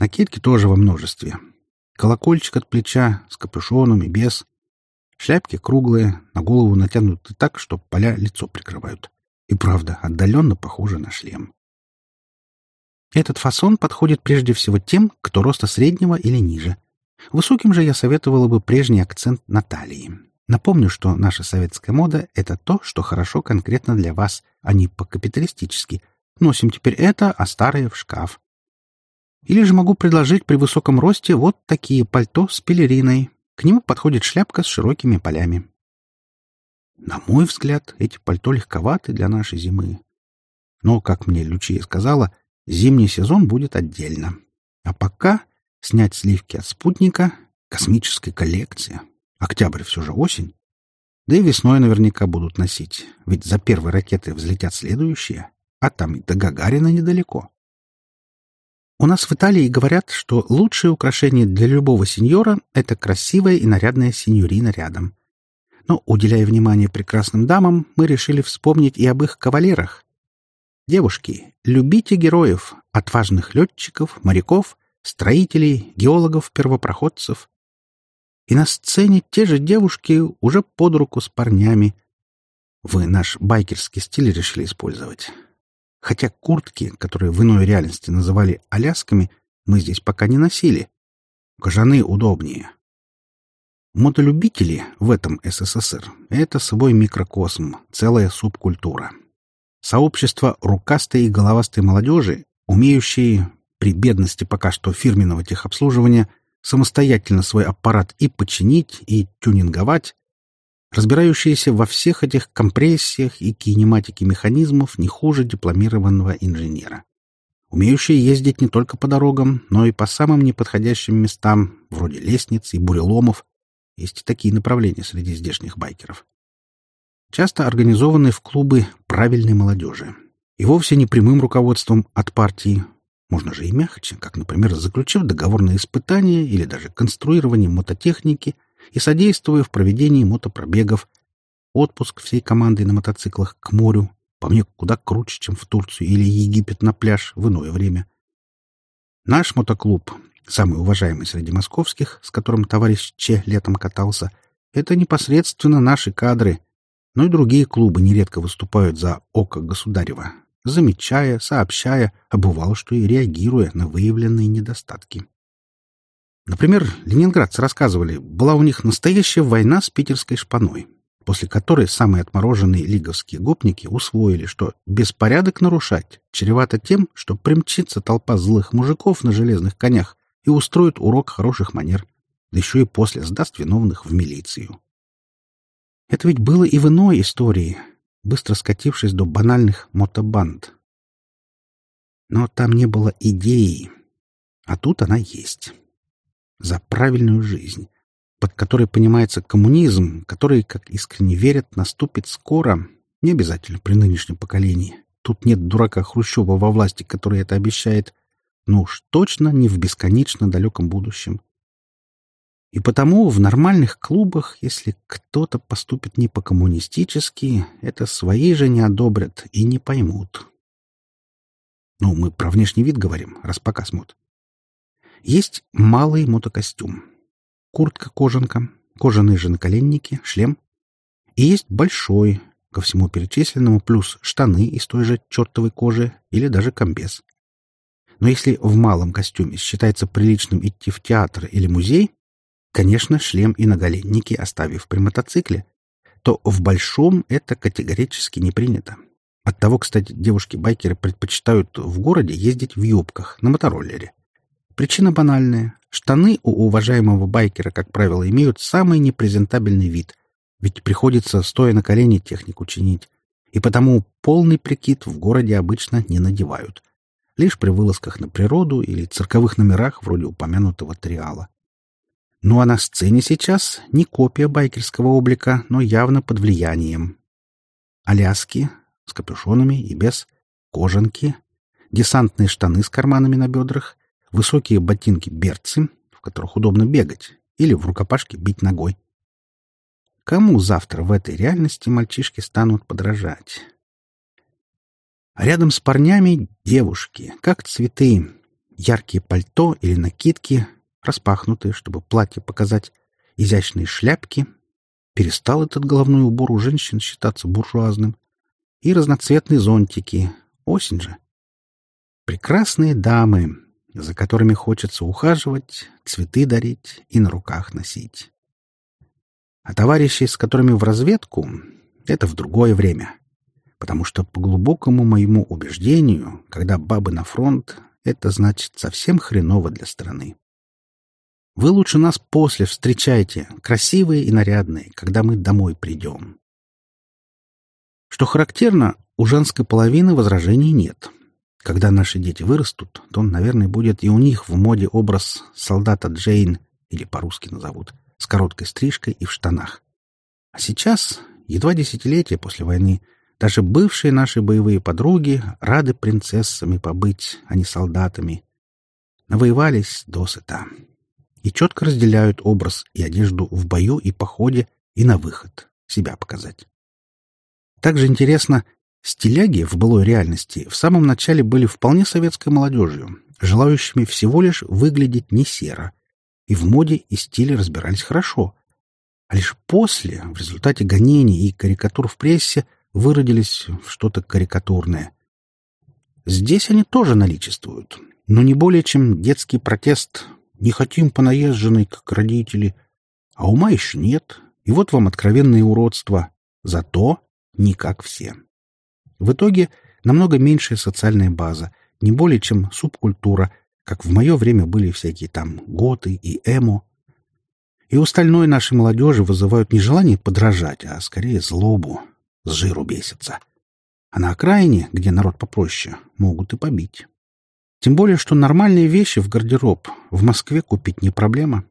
Накидки тоже во множестве. Колокольчик от плеча, с капюшоном и без. Шляпки круглые, на голову натянуты так, что поля лицо прикрывают. И правда, отдаленно похоже на шлем. Этот фасон подходит прежде всего тем, кто роста среднего или ниже. Высоким же я советовала бы прежний акцент на талии. Напомню, что наша советская мода — это то, что хорошо конкретно для вас, а не по-капиталистически. Носим теперь это, а старое — в шкаф. Или же могу предложить при высоком росте вот такие пальто с пелериной. К нему подходит шляпка с широкими полями. На мой взгляд, эти пальто легковаты для нашей зимы. Но, как мне Лючия сказала, зимний сезон будет отдельно. А пока снять сливки от спутника — космическая коллекция. Октябрь все же осень. Да и весной наверняка будут носить, ведь за первой ракетой взлетят следующие, а там и до Гагарина недалеко. У нас в Италии говорят, что лучшее украшение для любого сеньора — это красивая и нарядная сеньорина рядом. Но, уделяя внимание прекрасным дамам, мы решили вспомнить и об их кавалерах. Девушки, любите героев, отважных летчиков, моряков, строителей, геологов, первопроходцев, и на сцене те же девушки уже под руку с парнями. Вы наш байкерский стиль решили использовать. Хотя куртки, которые в иной реальности называли алясками, мы здесь пока не носили. Кожаные удобнее. Мотолюбители в этом СССР — это свой микрокосм, целая субкультура. Сообщество рукастой и головастой молодежи, умеющие, при бедности пока что фирменного техобслуживания, самостоятельно свой аппарат и починить, и тюнинговать, разбирающиеся во всех этих компрессиях и кинематике механизмов не хуже дипломированного инженера, умеющие ездить не только по дорогам, но и по самым неподходящим местам, вроде лестниц и буреломов. Есть такие направления среди здешних байкеров. Часто организованы в клубы правильной молодежи. И вовсе не прямым руководством от партии, можно же и мягче, как, например, заключив договор на испытание или даже конструирование мототехники и содействуя в проведении мотопробегов, отпуск всей командой на мотоциклах к морю, по мне куда круче, чем в Турцию или Египет на пляж в иное время. Наш мотоклуб, самый уважаемый среди московских, с которым товарищ Че летом катался, это непосредственно наши кадры, но и другие клубы нередко выступают за око государева, замечая, сообщая, а бывало, что и реагируя на выявленные недостатки. Например, ленинградцы рассказывали, была у них настоящая война с питерской шпаной, после которой самые отмороженные лиговские гопники усвоили, что беспорядок нарушать чревато тем, что примчится толпа злых мужиков на железных конях и устроит урок хороших манер, да еще и после сдаст виновных в милицию. Это ведь было и в иной истории, быстро скатившись до банальных мотобанд. Но там не было идеи, а тут она есть. За правильную жизнь, под которой понимается коммунизм, который, как искренне верят, наступит скоро, не обязательно при нынешнем поколении. Тут нет дурака Хрущева во власти, который это обещает, но уж точно не в бесконечно далеком будущем. И потому в нормальных клубах, если кто-то поступит не по-коммунистически, это свои же не одобрят и не поймут. Ну, мы про внешний вид говорим, раз показ мод. Есть малый мотокостюм. Куртка-кожанка, кожаные же наколенники, шлем. И есть большой, ко всему перечисленному, плюс штаны из той же чертовой кожи или даже комбез. Но если в малом костюме считается приличным идти в театр или музей, Конечно, шлем и наголенники оставив при мотоцикле, то в большом это категорически не принято. Оттого, кстати, девушки-байкеры предпочитают в городе ездить в юбках на мотороллере. Причина банальная. Штаны у уважаемого байкера, как правило, имеют самый непрезентабельный вид, ведь приходится, стоя на колени, технику чинить. И потому полный прикид в городе обычно не надевают. Лишь при вылазках на природу или цирковых номерах вроде упомянутого триала. Ну а на сцене сейчас не копия байкерского облика, но явно под влиянием. Аляски с капюшонами и без, кожанки, десантные штаны с карманами на бедрах, высокие ботинки-берцы, в которых удобно бегать, или в рукопашке бить ногой. Кому завтра в этой реальности мальчишки станут подражать? Рядом с парнями девушки, как цветы, яркие пальто или накидки, распахнутые, чтобы платье показать, изящные шляпки. Перестал этот головной убор у женщин считаться буржуазным. И разноцветные зонтики. Осень же. Прекрасные дамы, за которыми хочется ухаживать, цветы дарить и на руках носить. А товарищи, с которыми в разведку, это в другое время. Потому что по глубокому моему убеждению, когда бабы на фронт, это значит совсем хреново для страны. Вы лучше нас после встречайте, красивые и нарядные, когда мы домой придем. Что характерно, у женской половины возражений нет. Когда наши дети вырастут, то, наверное, будет и у них в моде образ солдата Джейн, или по-русски назовут, с короткой стрижкой и в штанах. А сейчас, едва десятилетия после войны, даже бывшие наши боевые подруги рады принцессами побыть, а не солдатами. Навоевались досыта и четко разделяют образ и одежду в бою и походе и на выход, себя показать. Также интересно, стиляги в былой реальности в самом начале были вполне советской молодежью, желающими всего лишь выглядеть не серо, и в моде и стиле разбирались хорошо. А лишь после, в результате гонений и карикатур в прессе, выродились в что-то карикатурное. Здесь они тоже наличествуют, но не более чем детский протест не хотим понаезженной, как родители. А ума еще нет. И вот вам откровенное уродство. Зато не как все. В итоге намного меньшая социальная база, не более чем субкультура, как в мое время были всякие там готы и эмо. И остальное нашей молодежи вызывают не желание подражать, а скорее злобу. С жиру бесится. А на окраине, где народ попроще, могут и побить. Тем более, что нормальные вещи в гардероб в Москве купить не проблема.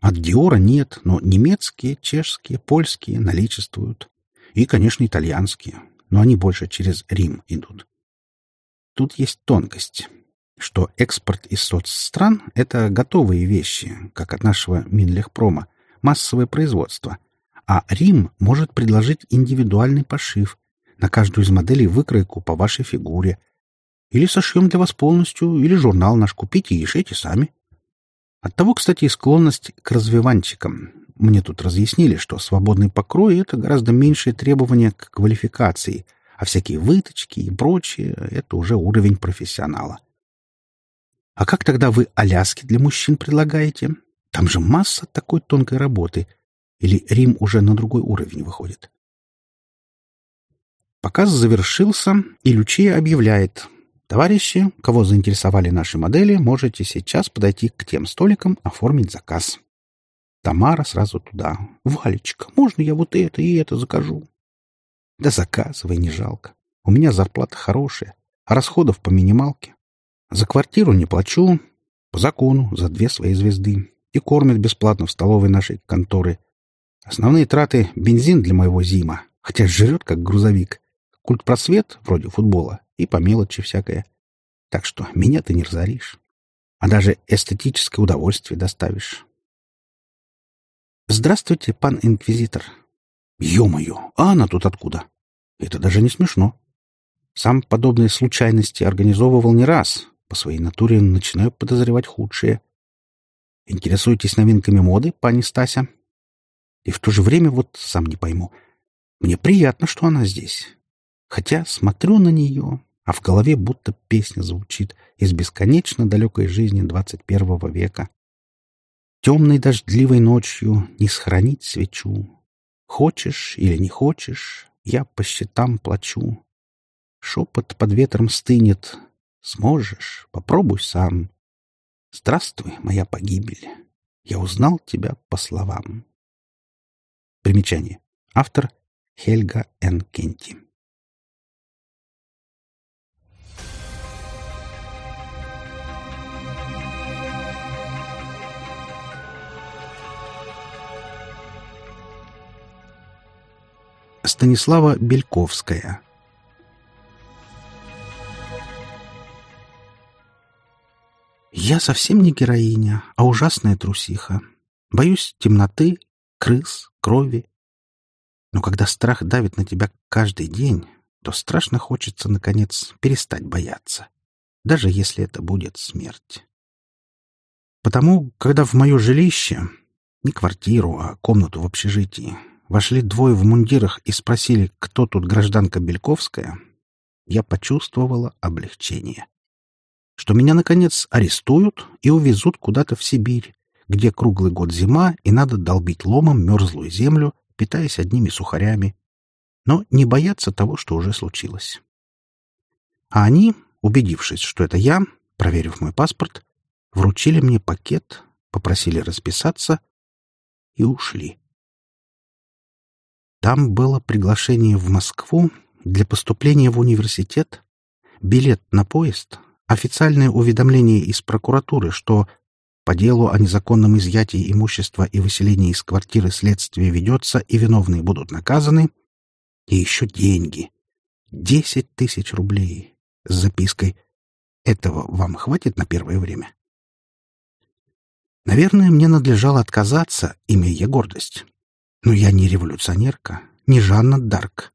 От Диора нет, но немецкие, чешские, польские наличествуют. И, конечно, итальянские, но они больше через Рим идут. Тут есть тонкость, что экспорт из соцстран — это готовые вещи, как от нашего Минлехпрома, массовое производство. А Рим может предложить индивидуальный пошив, на каждую из моделей выкройку по вашей фигуре, или сошьем для вас полностью, или журнал наш купите и шейте сами. Оттого, кстати, и склонность к развиванчикам. Мне тут разъяснили, что свободный покрой — это гораздо меньшее требование к квалификации, а всякие выточки и прочее — это уже уровень профессионала. А как тогда вы аляски для мужчин предлагаете? Там же масса такой тонкой работы. Или Рим уже на другой уровень выходит? Показ завершился, и Лючия объявляет — Товарищи, кого заинтересовали наши модели, можете сейчас подойти к тем столикам, оформить заказ. Тамара сразу туда. «Валечка, можно я вот это и это закажу?» «Да заказывай, не жалко. У меня зарплата хорошая, а расходов по минималке. За квартиру не плачу, по закону, за две свои звезды. И кормят бесплатно в столовой нашей конторы. Основные траты — бензин для моего зима, хотя жрет как грузовик. Культпросвет, вроде футбола, и по мелочи всякое. Так что меня ты не разоришь, а даже эстетическое удовольствие доставишь. Здравствуйте, пан инквизитор. Ё-моё, а она тут откуда? Это даже не смешно. Сам подобные случайности организовывал не раз. По своей натуре начинаю подозревать худшее. Интересуетесь новинками моды, пани Стася? И в то же время вот сам не пойму. Мне приятно, что она здесь. Хотя смотрю на нее, а в голове будто песня звучит из бесконечно далекой жизни двадцать первого века. Темной дождливой ночью не сохранить свечу. Хочешь или не хочешь, я по счетам плачу. Шепот под ветром стынет. Сможешь, попробуй сам. Здравствуй, моя погибель. Я узнал тебя по словам. Примечание. Автор Хельга Н. Кенти. Станислава Бельковская. Я совсем не героиня, а ужасная трусиха. Боюсь темноты, крыс, крови. Но когда страх давит на тебя каждый день, то страшно хочется, наконец, перестать бояться, даже если это будет смерть. Потому, когда в мое жилище, не квартиру, а комнату в общежитии, вошли двое в мундирах и спросили, кто тут гражданка Бельковская, я почувствовала облегчение. Что меня, наконец, арестуют и увезут куда-то в Сибирь, где круглый год зима и надо долбить ломом мерзлую землю, питаясь одними сухарями, но не бояться того, что уже случилось. А они, убедившись, что это я, проверив мой паспорт, вручили мне пакет, попросили расписаться и ушли. Там было приглашение в Москву для поступления в университет, билет на поезд, официальное уведомление из прокуратуры, что по делу о незаконном изъятии имущества и выселении из квартиры следствие ведется и виновные будут наказаны, и еще деньги. Десять тысяч рублей с запиской «Этого вам хватит на первое время?» Наверное, мне надлежало отказаться, имея гордость. Но я не революционерка, не Жанна Дарк.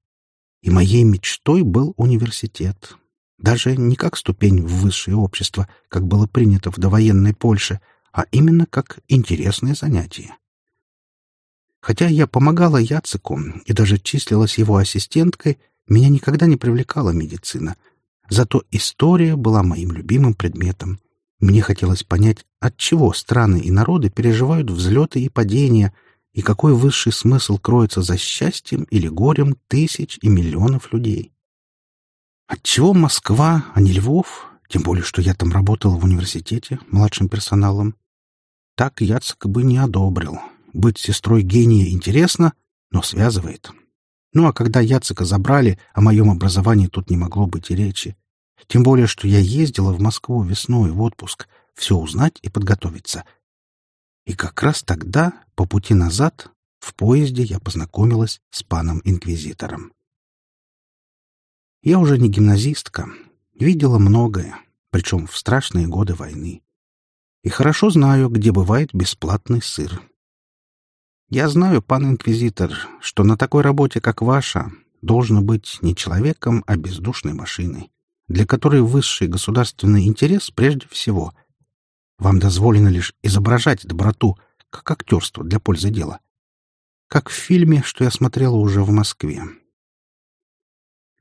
И моей мечтой был университет. Даже не как ступень в высшее общество, как было принято в довоенной Польше, а именно как интересное занятие. Хотя я помогала Яцику и даже числилась его ассистенткой, меня никогда не привлекала медицина. Зато история была моим любимым предметом. Мне хотелось понять, от чего страны и народы переживают взлеты и падения, и какой высший смысл кроется за счастьем или горем тысяч и миллионов людей. Отчего Москва, а не Львов, тем более, что я там работал в университете младшим персоналом, так Яцек бы не одобрил. Быть сестрой гения интересно, но связывает. Ну а когда Яцека забрали, о моем образовании тут не могло быть и речи. Тем более, что я ездила в Москву весной в отпуск, все узнать и подготовиться — и как раз тогда, по пути назад, в поезде я познакомилась с паном-инквизитором. Я уже не гимназистка, видела многое, причем в страшные годы войны. И хорошо знаю, где бывает бесплатный сыр. Я знаю, пан инквизитор, что на такой работе, как ваша, должно быть не человеком, а бездушной машиной, для которой высший государственный интерес прежде всего, вам дозволено лишь изображать доброту, как актерство для пользы дела. Как в фильме, что я смотрела уже в Москве.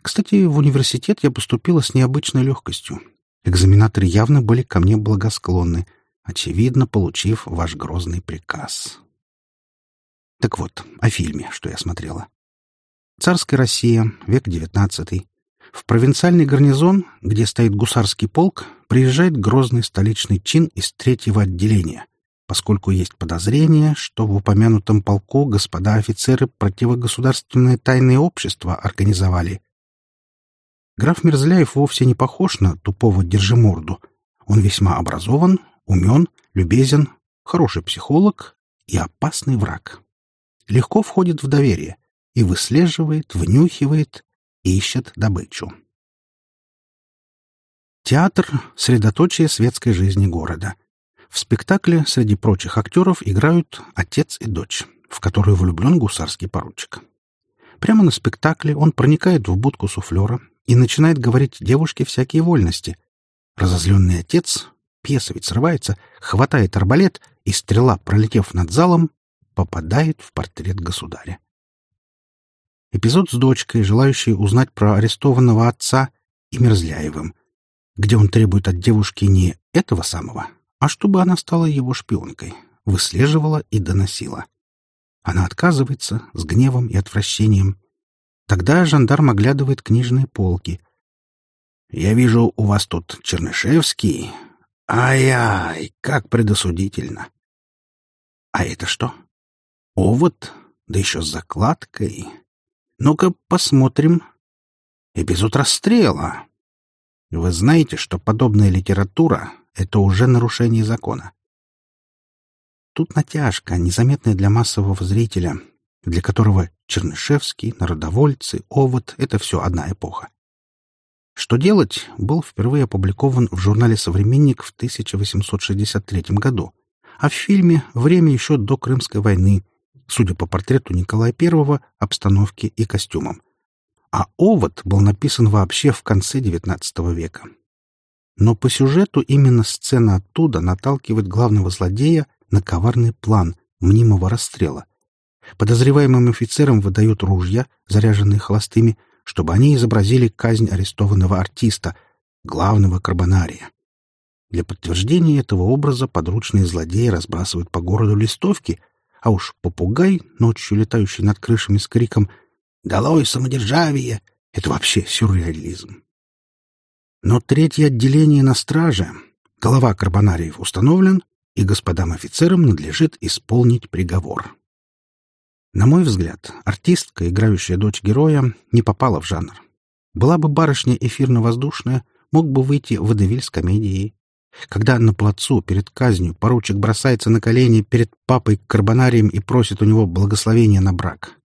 Кстати, в университет я поступила с необычной легкостью. Экзаменаторы явно были ко мне благосклонны, очевидно, получив ваш грозный приказ. Так вот, о фильме, что я смотрела. Царская Россия, век девятнадцатый. В провинциальный гарнизон, где стоит гусарский полк, приезжает грозный столичный чин из третьего отделения, поскольку есть подозрение, что в упомянутом полку господа офицеры противогосударственное тайное общество организовали. Граф Мерзляев вовсе не похож на тупого держиморду. Он весьма образован, умен, любезен, хороший психолог и опасный враг. Легко входит в доверие и выслеживает, внюхивает, ищет добычу. Театр — средоточие светской жизни города. В спектакле среди прочих актеров играют отец и дочь, в которую влюблен гусарский поручик. Прямо на спектакле он проникает в будку суфлера и начинает говорить девушке всякие вольности. Разозленный отец, пьеса ведь срывается, хватает арбалет, и стрела, пролетев над залом, попадает в портрет государя. Эпизод с дочкой, желающей узнать про арестованного отца, и Мерзляевым, где он требует от девушки не этого самого, а чтобы она стала его шпионкой, выслеживала и доносила. Она отказывается с гневом и отвращением. Тогда жандарм оглядывает книжные полки, Я вижу, у вас тут Чернышевский. Ай-ай, как предосудительно. А это что? Овод, да еще с закладкой. Ну-ка посмотрим. Эпизод расстрела. Вы знаете, что подобная литература — это уже нарушение закона. Тут натяжка, незаметная для массового зрителя, для которого Чернышевский, народовольцы, овод — это все одна эпоха. «Что делать» был впервые опубликован в журнале «Современник» в 1863 году, а в фильме «Время еще до Крымской войны», судя по портрету Николая I, обстановке и костюмам а «Овод» был написан вообще в конце XIX века. Но по сюжету именно сцена оттуда наталкивает главного злодея на коварный план мнимого расстрела. Подозреваемым офицерам выдают ружья, заряженные холостыми, чтобы они изобразили казнь арестованного артиста, главного карбонария. Для подтверждения этого образа подручные злодеи разбрасывают по городу листовки, а уж попугай, ночью летающий над крышами с криком — Долой самодержавие! Это вообще сюрреализм. Но третье отделение на страже, голова Карбонариев установлен, и господам офицерам надлежит исполнить приговор. На мой взгляд, артистка, играющая дочь героя, не попала в жанр. Была бы барышня эфирно-воздушная, мог бы выйти водевиль с комедией. Когда на плацу перед казнью поручик бросается на колени перед папой Карбонарием и просит у него благословения на брак.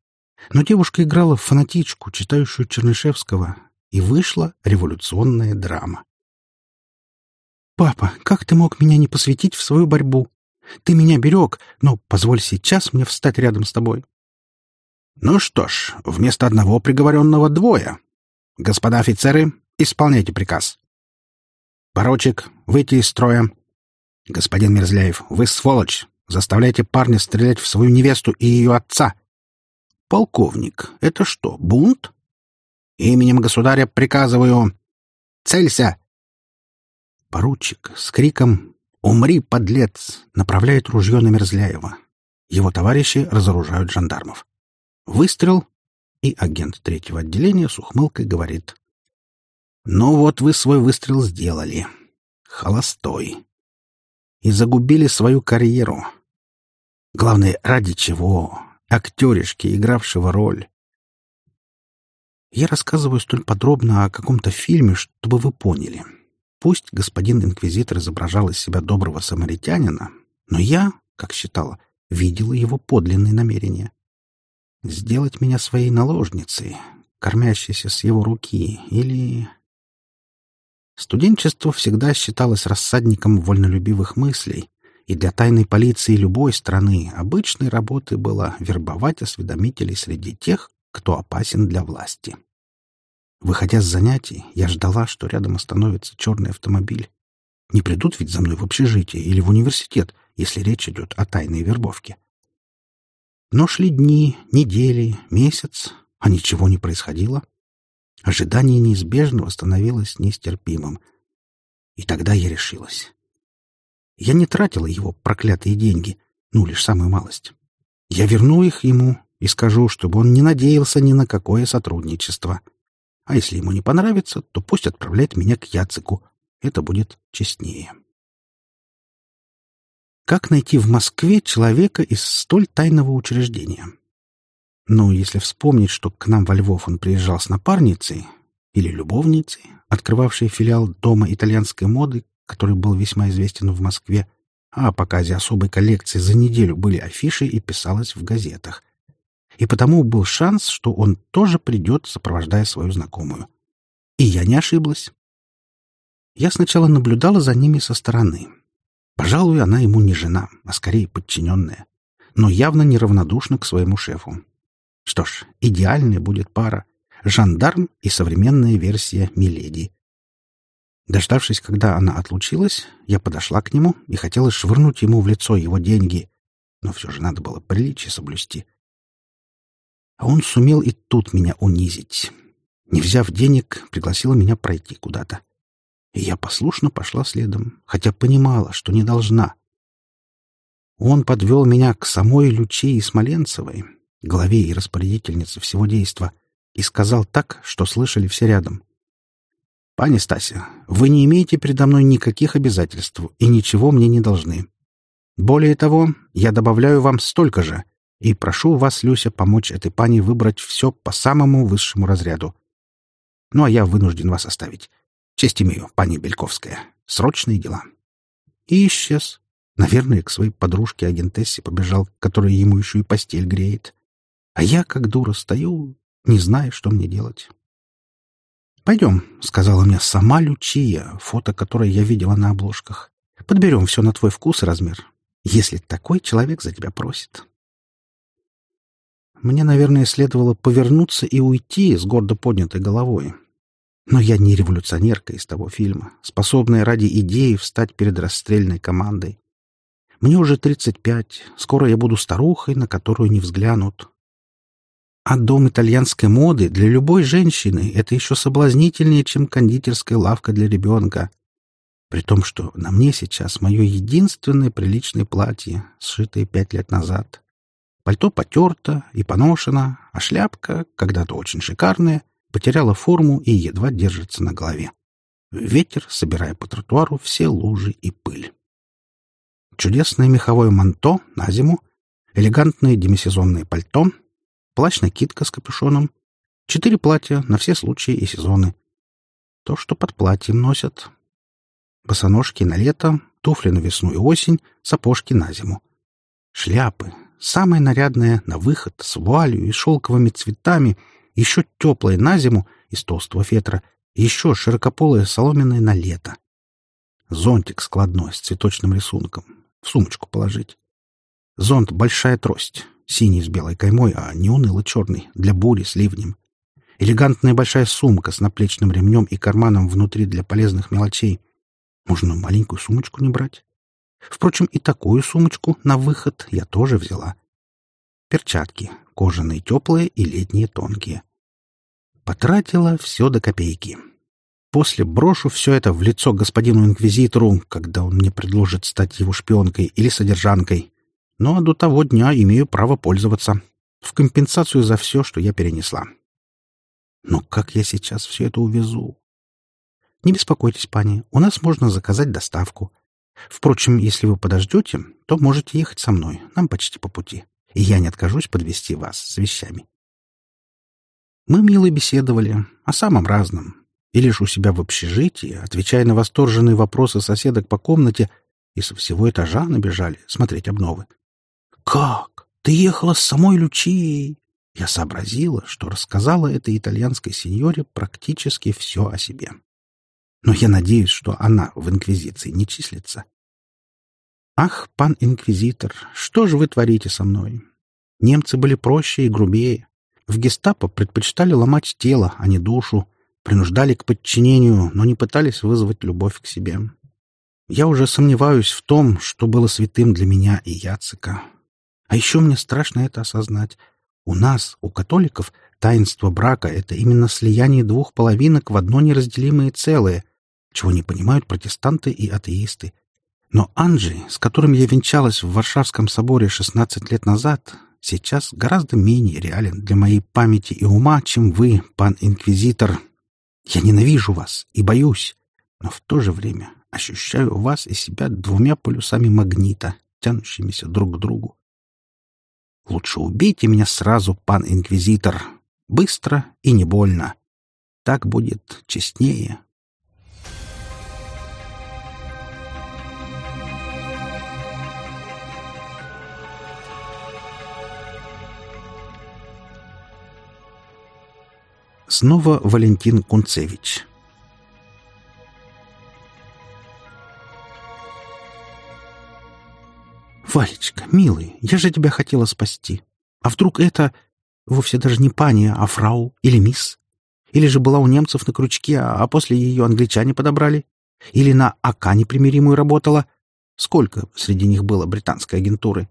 Но девушка играла фанатичку, читающую Чернышевского, и вышла революционная драма. «Папа, как ты мог меня не посвятить в свою борьбу? Ты меня берег, но позволь сейчас мне встать рядом с тобой». «Ну что ж, вместо одного приговоренного двое. Господа офицеры, исполняйте приказ». «Поручик, выйти из строя». «Господин Мерзляев, вы сволочь! Заставляете парня стрелять в свою невесту и ее отца!» «Полковник, это что, бунт?» «Именем государя приказываю...» «Целься!» Поручик с криком «Умри, подлец!» направляет ружье на Мерзляева. Его товарищи разоружают жандармов. Выстрел, и агент третьего отделения с ухмылкой говорит. «Ну вот вы свой выстрел сделали. Холостой. И загубили свою карьеру. Главное, ради чего? актеришки, игравшего роль. Я рассказываю столь подробно о каком-то фильме, чтобы вы поняли. Пусть господин инквизитор изображал из себя доброго самаритянина, но я, как считала, видела его подлинные намерения. Сделать меня своей наложницей, кормящейся с его руки, или... Студенчество всегда считалось рассадником вольнолюбивых мыслей, и для тайной полиции любой страны обычной работой было вербовать осведомителей среди тех, кто опасен для власти. Выходя с занятий, я ждала, что рядом остановится черный автомобиль. Не придут ведь за мной в общежитие или в университет, если речь идет о тайной вербовке. Но шли дни, недели, месяц, а ничего не происходило. Ожидание неизбежного становилось нестерпимым. И тогда я решилась. Я не тратила его проклятые деньги, ну, лишь самую малость. Я верну их ему и скажу, чтобы он не надеялся ни на какое сотрудничество. А если ему не понравится, то пусть отправляет меня к Яцику. Это будет честнее. Как найти в Москве человека из столь тайного учреждения? Ну, если вспомнить, что к нам во Львов он приезжал с напарницей или любовницей, открывавшей филиал Дома итальянской моды, который был весьма известен в Москве, а о показе особой коллекции за неделю были афиши и писалось в газетах. И потому был шанс, что он тоже придет, сопровождая свою знакомую. И я не ошиблась. Я сначала наблюдала за ними со стороны. Пожалуй, она ему не жена, а скорее подчиненная, но явно неравнодушна к своему шефу. Что ж, идеальная будет пара — жандарм и современная версия Миледи — Дождавшись, когда она отлучилась, я подошла к нему и хотела швырнуть ему в лицо его деньги, но все же надо было приличие соблюсти. А он сумел и тут меня унизить. Не взяв денег, пригласил меня пройти куда-то. И я послушно пошла следом, хотя понимала, что не должна. Он подвел меня к самой Лючии Смоленцевой, главе и распорядительнице всего действа, и сказал так, что слышали все рядом. Пани Стася, вы не имеете передо мной никаких обязательств и ничего мне не должны. Более того, я добавляю вам столько же и прошу вас, Люся, помочь этой пани выбрать все по самому высшему разряду. Ну, а я вынужден вас оставить. Честь имею, пани Бельковская. Срочные дела. И исчез. Наверное, к своей подружке-агентессе побежал, которая ему еще и постель греет. А я, как дура, стою, не зная, что мне делать. «Пойдем», — сказала мне сама Лючия, фото которой я видела на обложках. «Подберем все на твой вкус и размер, если такой человек за тебя просит». Мне, наверное, следовало повернуться и уйти с гордо поднятой головой. Но я не революционерка из того фильма, способная ради идеи встать перед расстрельной командой. Мне уже тридцать пять, скоро я буду старухой, на которую не взглянут. А дом итальянской моды для любой женщины — это еще соблазнительнее, чем кондитерская лавка для ребенка. При том, что на мне сейчас мое единственное приличное платье, сшитое пять лет назад. Пальто потерто и поношено, а шляпка, когда-то очень шикарная, потеряла форму и едва держится на голове. Ветер, собирая по тротуару все лужи и пыль. Чудесное меховое манто на зиму, элегантное демисезонное пальто, плащ-накидка с капюшоном, четыре платья на все случаи и сезоны. То, что под платьем носят. Босоножки на лето, туфли на весну и осень, сапожки на зиму. Шляпы, самая нарядная на выход, с вуалью и шелковыми цветами, еще теплая на зиму из толстого фетра, еще широкополая соломенная на лето. Зонтик складной с цветочным рисунком. В сумочку положить. Зонт — большая трость, синий с белой каймой, а не уныло черный, для бури с ливнем. Элегантная большая сумка с наплечным ремнем и карманом внутри для полезных мелочей. Можно маленькую сумочку не брать. Впрочем, и такую сумочку на выход я тоже взяла. Перчатки, кожаные теплые и летние тонкие. Потратила все до копейки. После брошу все это в лицо господину инквизитору, когда он мне предложит стать его шпионкой или содержанкой. Но до того дня имею право пользоваться. В компенсацию за все, что я перенесла. Но как я сейчас все это увезу? Не беспокойтесь, пани, у нас можно заказать доставку. Впрочем, если вы подождете, то можете ехать со мной, нам почти по пути, и я не откажусь подвести вас с вещами. Мы мило беседовали о самом разном, и лишь у себя в общежитии, отвечая на восторженные вопросы соседок по комнате, и со всего этажа набежали смотреть обновы. «Как? Ты ехала с самой Лючией?» Я сообразила, что рассказала этой итальянской сеньоре практически все о себе. Но я надеюсь, что она в Инквизиции не числится. Ах, пан Инквизитор, что же вы творите со мной? Немцы были проще и грубее. В гестапо предпочитали ломать тело, а не душу, принуждали к подчинению, но не пытались вызвать любовь к себе. Я уже сомневаюсь в том, что было святым для меня и Яцика. А еще мне страшно это осознать. У нас, у католиков, таинство брака — это именно слияние двух половинок в одно неразделимое целое, чего не понимают протестанты и атеисты. Но Анджи, с которым я венчалась в Варшавском соборе 16 лет назад, сейчас гораздо менее реален для моей памяти и ума, чем вы, пан Инквизитор. Я ненавижу вас и боюсь, но в то же время ощущаю вас и себя двумя полюсами магнита, тянущимися друг к другу. Лучше убейте меня сразу, пан Инквизитор, быстро и не больно. Так будет честнее. Снова Валентин Кунцевич. «Валечка, милый, я же тебя хотела спасти. А вдруг это вовсе даже не пани, а фрау или мисс? Или же была у немцев на крючке, а после ее англичане подобрали? Или на АК непримиримую работала? Сколько среди них было британской агентуры?»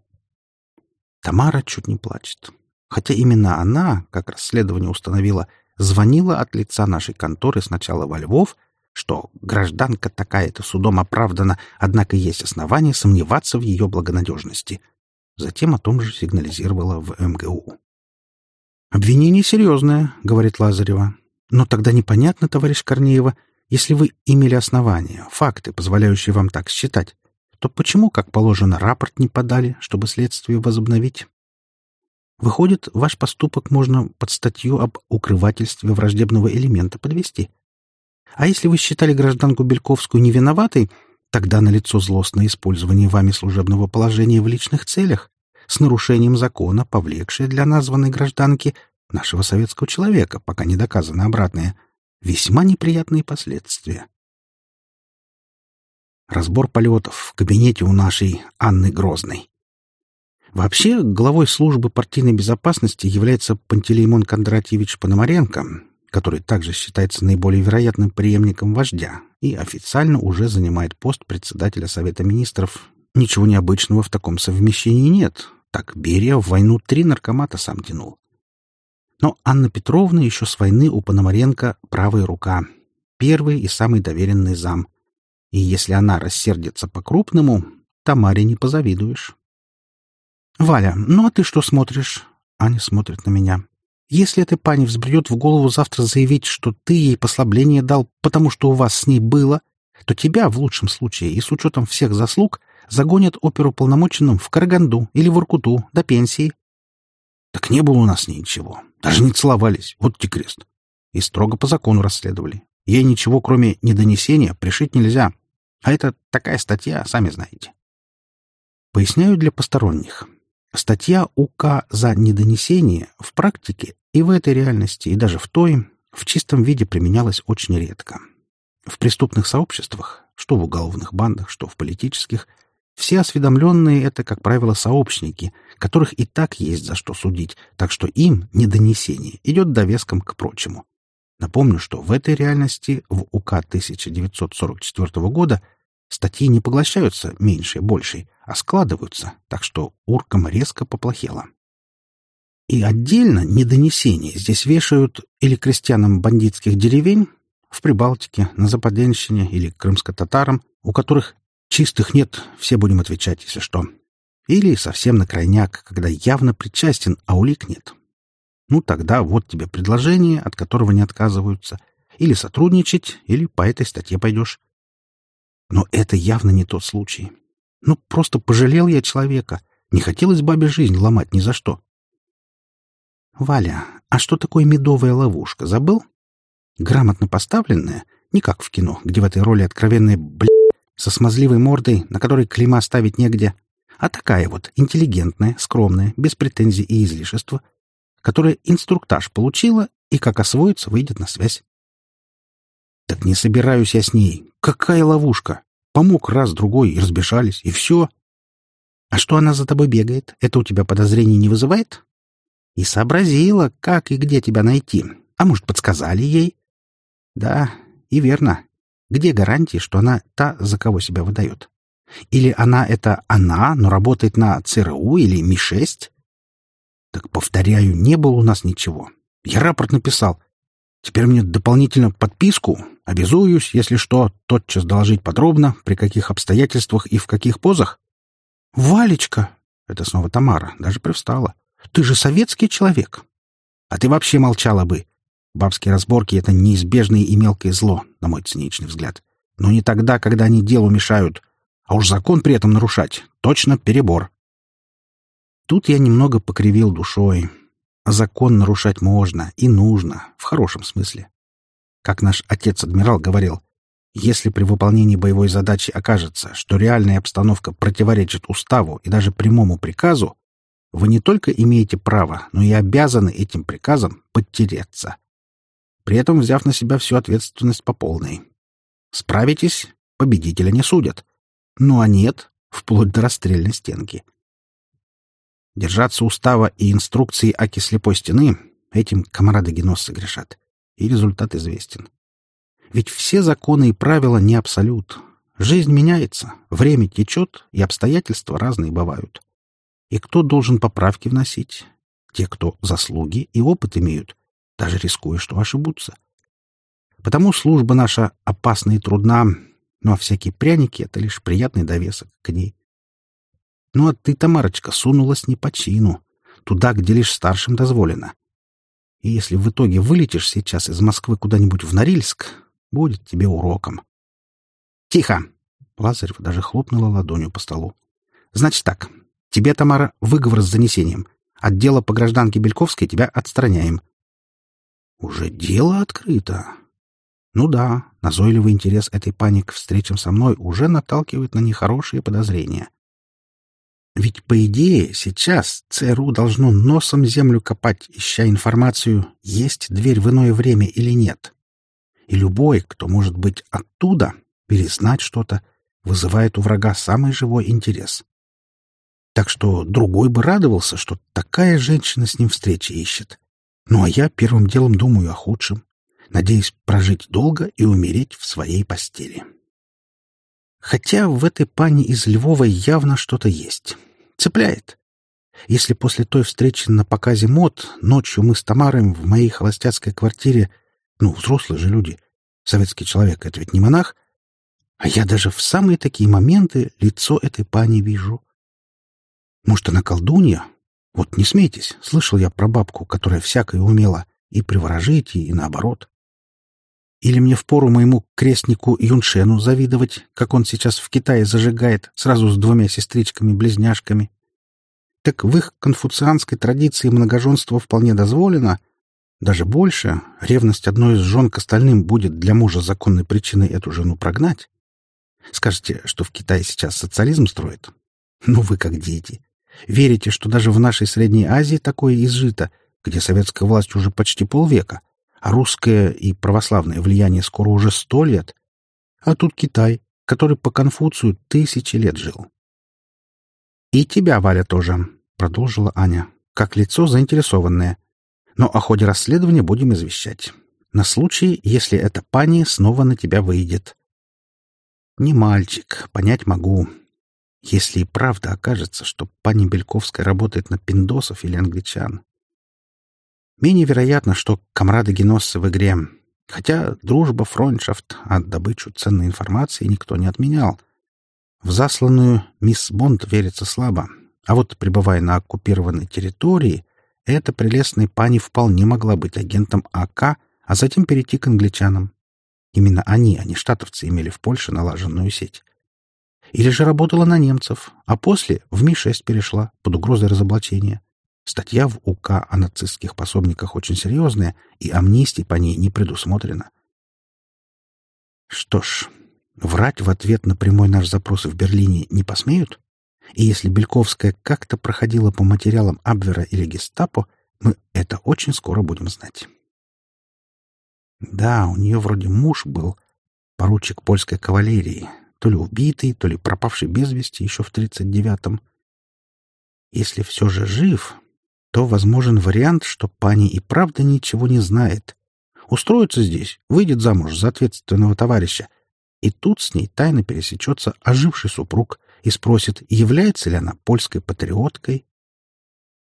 Тамара чуть не плачет. Хотя именно она, как расследование установило, звонила от лица нашей конторы сначала во Львов, что гражданка такая-то судом оправдана, однако есть основания сомневаться в ее благонадежности. Затем о том же сигнализировала в МГУ. «Обвинение серьезное», — говорит Лазарева. «Но тогда непонятно, товарищ Корнеева, Если вы имели основания, факты, позволяющие вам так считать, то почему, как положено, рапорт не подали, чтобы следствие возобновить? Выходит, ваш поступок можно под статью об укрывательстве враждебного элемента подвести. А если вы считали гражданку Бельковскую невиноватой, тогда налицо злостное использование вами служебного положения в личных целях, с нарушением закона, повлекшее для названной гражданки нашего советского человека, пока не доказано обратное, весьма неприятные последствия. Разбор полетов в кабинете у нашей Анны Грозной. Вообще, главой службы партийной безопасности является Пантелеймон Кондратьевич Пономаренко, который также считается наиболее вероятным преемником вождя и официально уже занимает пост председателя Совета Министров. Ничего необычного в таком совмещении нет. Так Берия в войну три наркомата сам тянул. Но Анна Петровна еще с войны у Пономаренко правая рука, первый и самый доверенный зам. И если она рассердится по-крупному, Тамаре не позавидуешь. «Валя, ну а ты что смотришь?» Аня смотрит на меня. «Если этой пани взбредет в голову завтра заявить, что ты ей послабление дал, потому что у вас с ней было, то тебя, в лучшем случае, и с учетом всех заслуг, загонят оперу полномоченным в Караганду или в Иркуту до пенсии». «Так не было у нас ничего. Даже не целовались. Вот те крест. И строго по закону расследовали. Ей ничего, кроме недонесения, пришить нельзя. А это такая статья, сами знаете». Поясняю для посторонних. Статья УК за недонесение в практике и в этой реальности, и даже в той, в чистом виде применялась очень редко. В преступных сообществах, что в уголовных бандах, что в политических, все осведомленные — это, как правило, сообщники, которых и так есть за что судить, так что им недонесение идет довеском к прочему. Напомню, что в этой реальности в УК 1944 года Статьи не поглощаются меньше, большей, а складываются, так что уркам резко поплохело. И отдельно недонесения здесь вешают или крестьянам бандитских деревень в Прибалтике, на Западенщине или крымско-татарам, у которых чистых нет, все будем отвечать, если что. Или совсем на крайняк, когда явно причастен, а улик нет. Ну, тогда вот тебе предложение, от которого не отказываются. Или сотрудничать, или по этой статье пойдешь. Но это явно не тот случай. Ну, просто пожалел я человека. Не хотелось бабе жизнь ломать ни за что. Валя, а что такое медовая ловушка, забыл? Грамотно поставленная, не как в кино, где в этой роли откровенная бля со смазливой мордой, на которой клейма ставить негде, а такая вот интеллигентная, скромная, без претензий и излишества, которая инструктаж получила и как освоится, выйдет на связь. Так не собираюсь я с ней. Какая ловушка? Помог раз-другой и разбежались, и все. А что она за тобой бегает? Это у тебя подозрений не вызывает? И сообразила, как и где тебя найти. А может, подсказали ей? Да, и верно. Где гарантии, что она та, за кого себя выдает? Или она — это она, но работает на ЦРУ или Ми-6? Так, повторяю, не было у нас ничего. Я рапорт написал. Теперь мне дополнительно подписку, Обязуюсь, если что, тотчас доложить подробно, при каких обстоятельствах и в каких позах. «Валечка!» — это снова Тамара, даже привстала. «Ты же советский человек!» «А ты вообще молчала бы!» Бабские разборки — это неизбежное и мелкое зло, на мой циничный взгляд. Но не тогда, когда они делу мешают. А уж закон при этом нарушать — точно перебор. Тут я немного покривил душой. Закон нарушать можно и нужно, в хорошем смысле. Как наш отец-адмирал говорил, если при выполнении боевой задачи окажется, что реальная обстановка противоречит уставу и даже прямому приказу, вы не только имеете право, но и обязаны этим приказом подтереться, при этом взяв на себя всю ответственность по полной. Справитесь, победителя не судят. Ну а нет, вплоть до расстрельной стенки. Держаться устава и инструкции Аки слепой стены этим комрады Геносса грешат и результат известен. Ведь все законы и правила не абсолют. Жизнь меняется, время течет, и обстоятельства разные бывают. И кто должен поправки вносить? Те, кто заслуги и опыт имеют, даже рискуя, что ошибутся. Потому служба наша опасна и трудна, а всякие пряники — это лишь приятный довесок к ней. Ну а ты, Тамарочка, сунулась не по чину, туда, где лишь старшим дозволено. И если в итоге вылетишь сейчас из Москвы куда-нибудь в Норильск, Будет тебе уроком. Тихо! Лазарев даже хлопнула ладонью по столу. Значит так. Тебе, Тамара, выговор с занесением. От дела по гражданке Бельковской тебя отстраняем. Уже дело открыто. Ну да, назойливый интерес этой пани к встречам со мной уже наталкивает на нехорошие подозрения. Ведь, по идее, сейчас ЦРУ должно носом землю копать, ища информацию, есть дверь в иное время или нет. И любой, кто может быть оттуда, перезнать что-то, вызывает у врага самый живой интерес. Так что другой бы радовался, что такая женщина с ним встречи ищет. Ну а я первым делом думаю о худшем, надеясь прожить долго и умереть в своей постели. Хотя в этой пане из Львова явно что-то есть. Цепляет. Если после той встречи на показе мод ночью мы с Тамарой в моей холостяцкой квартире, ну, взрослые же люди, советский человек — это ведь не монах, а я даже в самые такие моменты лицо этой пани вижу. Может, она колдунья? Вот не смейтесь, слышал я про бабку, которая всякое умела, и приворожить, и наоборот. Или мне впору моему крестнику Юншену завидовать, как он сейчас в Китае зажигает сразу с двумя сестричками-близняшками? Так в их конфуцианской традиции многоженство вполне дозволено. Даже больше, ревность одной из жен к остальным будет для мужа законной причиной эту жену прогнать. Скажете, что в Китае сейчас социализм строит? Ну вы как дети. Верите, что даже в нашей Средней Азии такое изжито, где советская власть уже почти полвека, русское и православное влияние скоро уже сто лет. А тут Китай, который по Конфуцию тысячи лет жил. «И тебя, Валя, тоже», — продолжила Аня, как лицо заинтересованное. «Но о ходе расследования будем извещать. На случай, если эта пани снова на тебя выйдет. Не мальчик, понять могу. Если и правда окажется, что пани Бельковская работает на пиндосов или англичан, Менее вероятно, что комрады-геносцы в игре. Хотя дружба, фронтшафт, а добычу ценной информации никто не отменял. В засланную мисс Бонд верится слабо. А вот, пребывая на оккупированной территории, эта прелестная пани вполне могла быть агентом АК, а затем перейти к англичанам. Именно они, а не штатовцы, имели в Польше налаженную сеть. Или же работала на немцев, а после в Ми-6 перешла под угрозой разоблачения. Статья в УК о нацистских пособниках очень серьезная, и амнистии по ней не предусмотрено. Что ж, врать в ответ на прямой наш запрос в Берлине не посмеют? И если Бельковская как-то проходила по материалам Абвера или Гестапо, мы это очень скоро будем знать. Да, у нее вроде муж был, поручик польской кавалерии, то ли убитый, то ли пропавший без вести еще в тридцать девятом. Если все же жив, то возможен вариант, что пани и правда ничего не знает. Устроится здесь, выйдет замуж за ответственного товарища, и тут с ней тайно пересечется оживший супруг и спросит, является ли она польской патриоткой.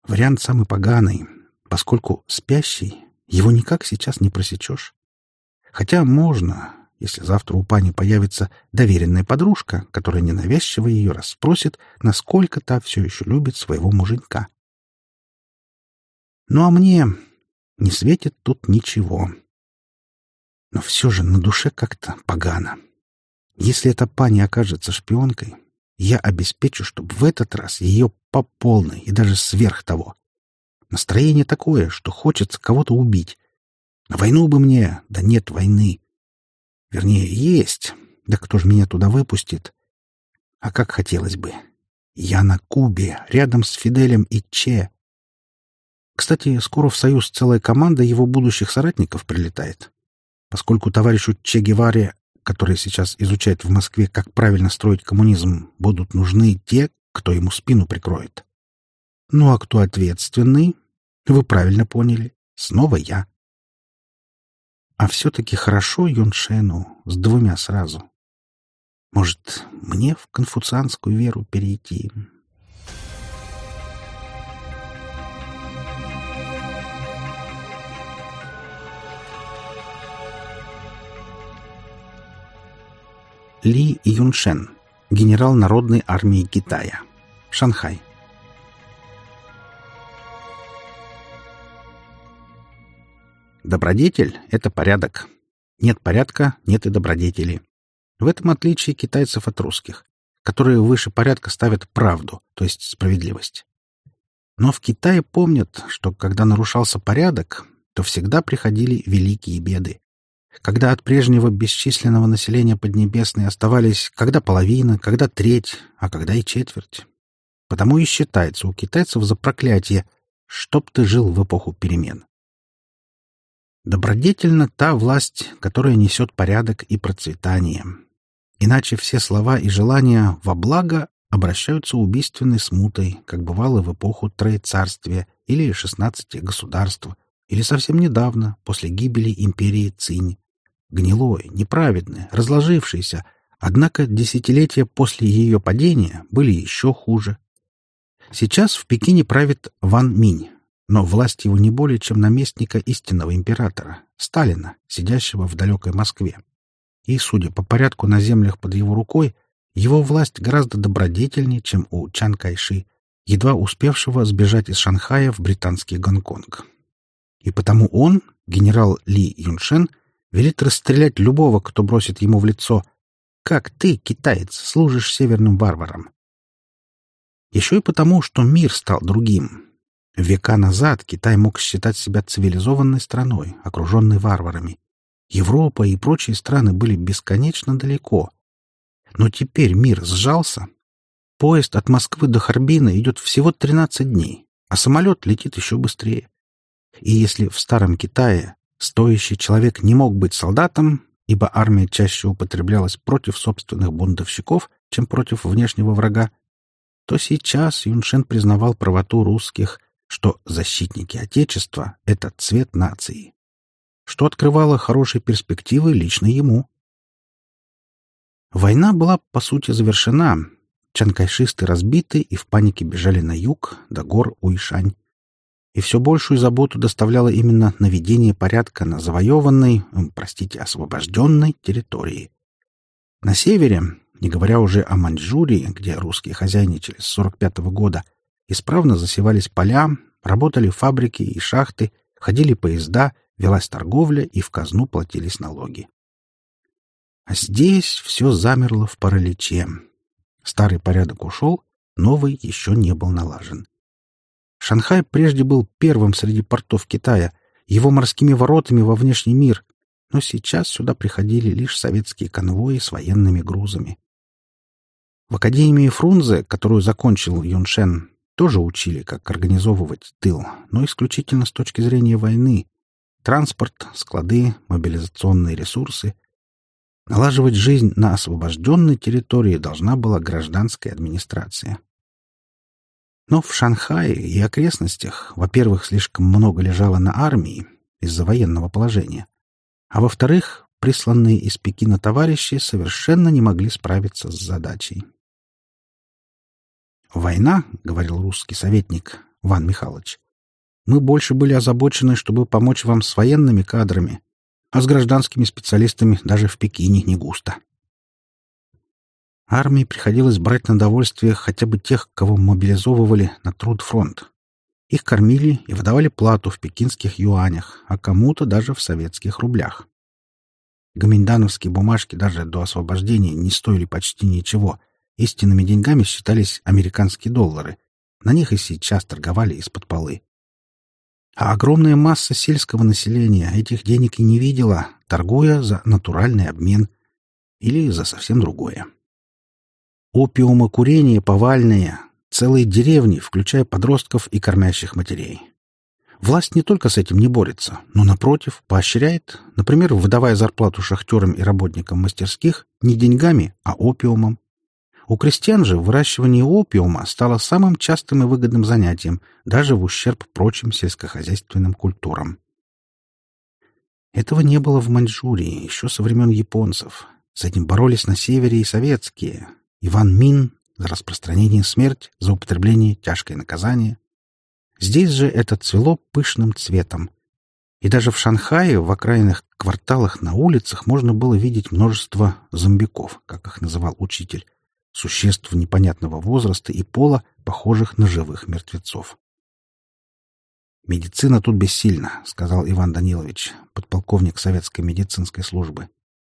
Вариант самый поганый, поскольку спящий его никак сейчас не просечешь. Хотя можно, если завтра у пани появится доверенная подружка, которая ненавязчиво ее расспросит, насколько та все еще любит своего муженька. Ну а мне не светит тут ничего. Но все же на душе как-то погано. Если эта пани окажется шпионкой, я обеспечу, чтобы в этот раз ее по полной и даже сверх того. Настроение такое, что хочется кого-то убить. На войну бы мне, да нет войны. Вернее, есть, да кто же меня туда выпустит? А как хотелось бы. Я на Кубе, рядом с Фиделем и Че. Кстати, скоро в Союз целая команда его будущих соратников прилетает. Поскольку товарищу Че Геваре, который сейчас изучает в Москве, как правильно строить коммунизм, будут нужны те, кто ему спину прикроет. Ну а кто ответственный? Вы правильно поняли. Снова я. А все-таки хорошо Юншену с двумя сразу. Может, мне в конфуцианскую веру перейти? Ли Юншен, генерал Народной армии Китая. Шанхай. Добродетель — это порядок. Нет порядка, нет и добродетели. В этом отличие китайцев от русских, которые выше порядка ставят правду, то есть справедливость. Но в Китае помнят, что когда нарушался порядок, то всегда приходили великие беды. Когда от прежнего бесчисленного населения Поднебесной оставались когда половина, когда треть, а когда и четверть. Потому и считается у китайцев за проклятие, чтоб ты жил в эпоху перемен. Добродетельна та власть, которая несет порядок и процветание. Иначе все слова и желания во благо обращаются убийственной смутой, как бывало в эпоху Троецарствия или шестнадцати государств, или совсем недавно, после гибели империи Цинь. Гнилой, неправедной, разложившейся, однако десятилетия после ее падения были еще хуже. Сейчас в Пекине правит Ван Минь, но власть его не более чем наместника истинного императора, Сталина, сидящего в далекой Москве. И, судя по порядку на землях под его рукой, его власть гораздо добродетельнее, чем у Чан Кайши, едва успевшего сбежать из Шанхая в британский Гонконг. И потому он, генерал Ли Юншен, велит расстрелять любого, кто бросит ему в лицо «Как ты, китаец, служишь северным варварам?» Еще и потому, что мир стал другим, Века назад Китай мог считать себя цивилизованной страной, окруженной варварами. Европа и прочие страны были бесконечно далеко. Но теперь мир сжался. Поезд от Москвы до Харбина идет всего 13 дней, а самолет летит еще быстрее. И если в Старом Китае стоящий человек не мог быть солдатом, ибо армия чаще употреблялась против собственных бунтовщиков, чем против внешнего врага, то сейчас Юншен признавал правоту русских что защитники Отечества — это цвет нации, что открывало хорошие перспективы лично ему. Война была, по сути, завершена. Чанкайшисты разбиты и в панике бежали на юг, до гор Уишань. И все большую заботу доставляло именно наведение порядка на завоеванной, простите, освобожденной территории. На севере, не говоря уже о Маньчжурии, где русские хозяйничали с 45 -го года, Исправно засевались поля, работали фабрики и шахты, ходили поезда, велась торговля и в казну платились налоги. А здесь все замерло в параличе. Старый порядок ушел, новый еще не был налажен. Шанхай прежде был первым среди портов Китая, его морскими воротами во внешний мир, но сейчас сюда приходили лишь советские конвои с военными грузами. В Академии Фрунзе, которую закончил Юншен, тоже учили, как организовывать тыл, но исключительно с точки зрения войны. Транспорт, склады, мобилизационные ресурсы. Налаживать жизнь на освобожденной территории должна была гражданская администрация. Но в Шанхае и окрестностях, во-первых, слишком много лежало на армии из-за военного положения, а во-вторых, присланные из Пекина товарищи совершенно не могли справиться с задачей. «Война», — говорил русский советник Ван Михайлович, «мы больше были озабочены, чтобы помочь вам с военными кадрами, а с гражданскими специалистами даже в Пекине не густо». Армии приходилось брать на довольствие хотя бы тех, кого мобилизовывали на труд-фронт. Их кормили и выдавали плату в пекинских юанях, а кому-то даже в советских рублях. Гоминдановские бумажки даже до освобождения не стоили почти ничего, Истинными деньгами считались американские доллары. На них и сейчас торговали из-под полы. А огромная масса сельского населения этих денег и не видела, торгуя за натуральный обмен или за совсем другое. Опиумокурение повальное, целые деревни, включая подростков и кормящих матерей. Власть не только с этим не борется, но, напротив, поощряет, например, выдавая зарплату шахтерам и работникам мастерских не деньгами, а опиумом. У крестьян же выращивание опиума стало самым частым и выгодным занятием, даже в ущерб прочим сельскохозяйственным культурам. Этого не было в Маньчжурии еще со времен японцев. С этим боролись на севере и советские. Иван Мин за распространение смерть, за употребление тяжкое наказание. Здесь же это цвело пышным цветом. И даже в Шанхае, в окраинных кварталах на улицах можно было видеть множество зомбиков, как их называл учитель, существ непонятного возраста и пола, похожих на живых мертвецов. «Медицина тут бессильна», — сказал Иван Данилович, подполковник советской медицинской службы.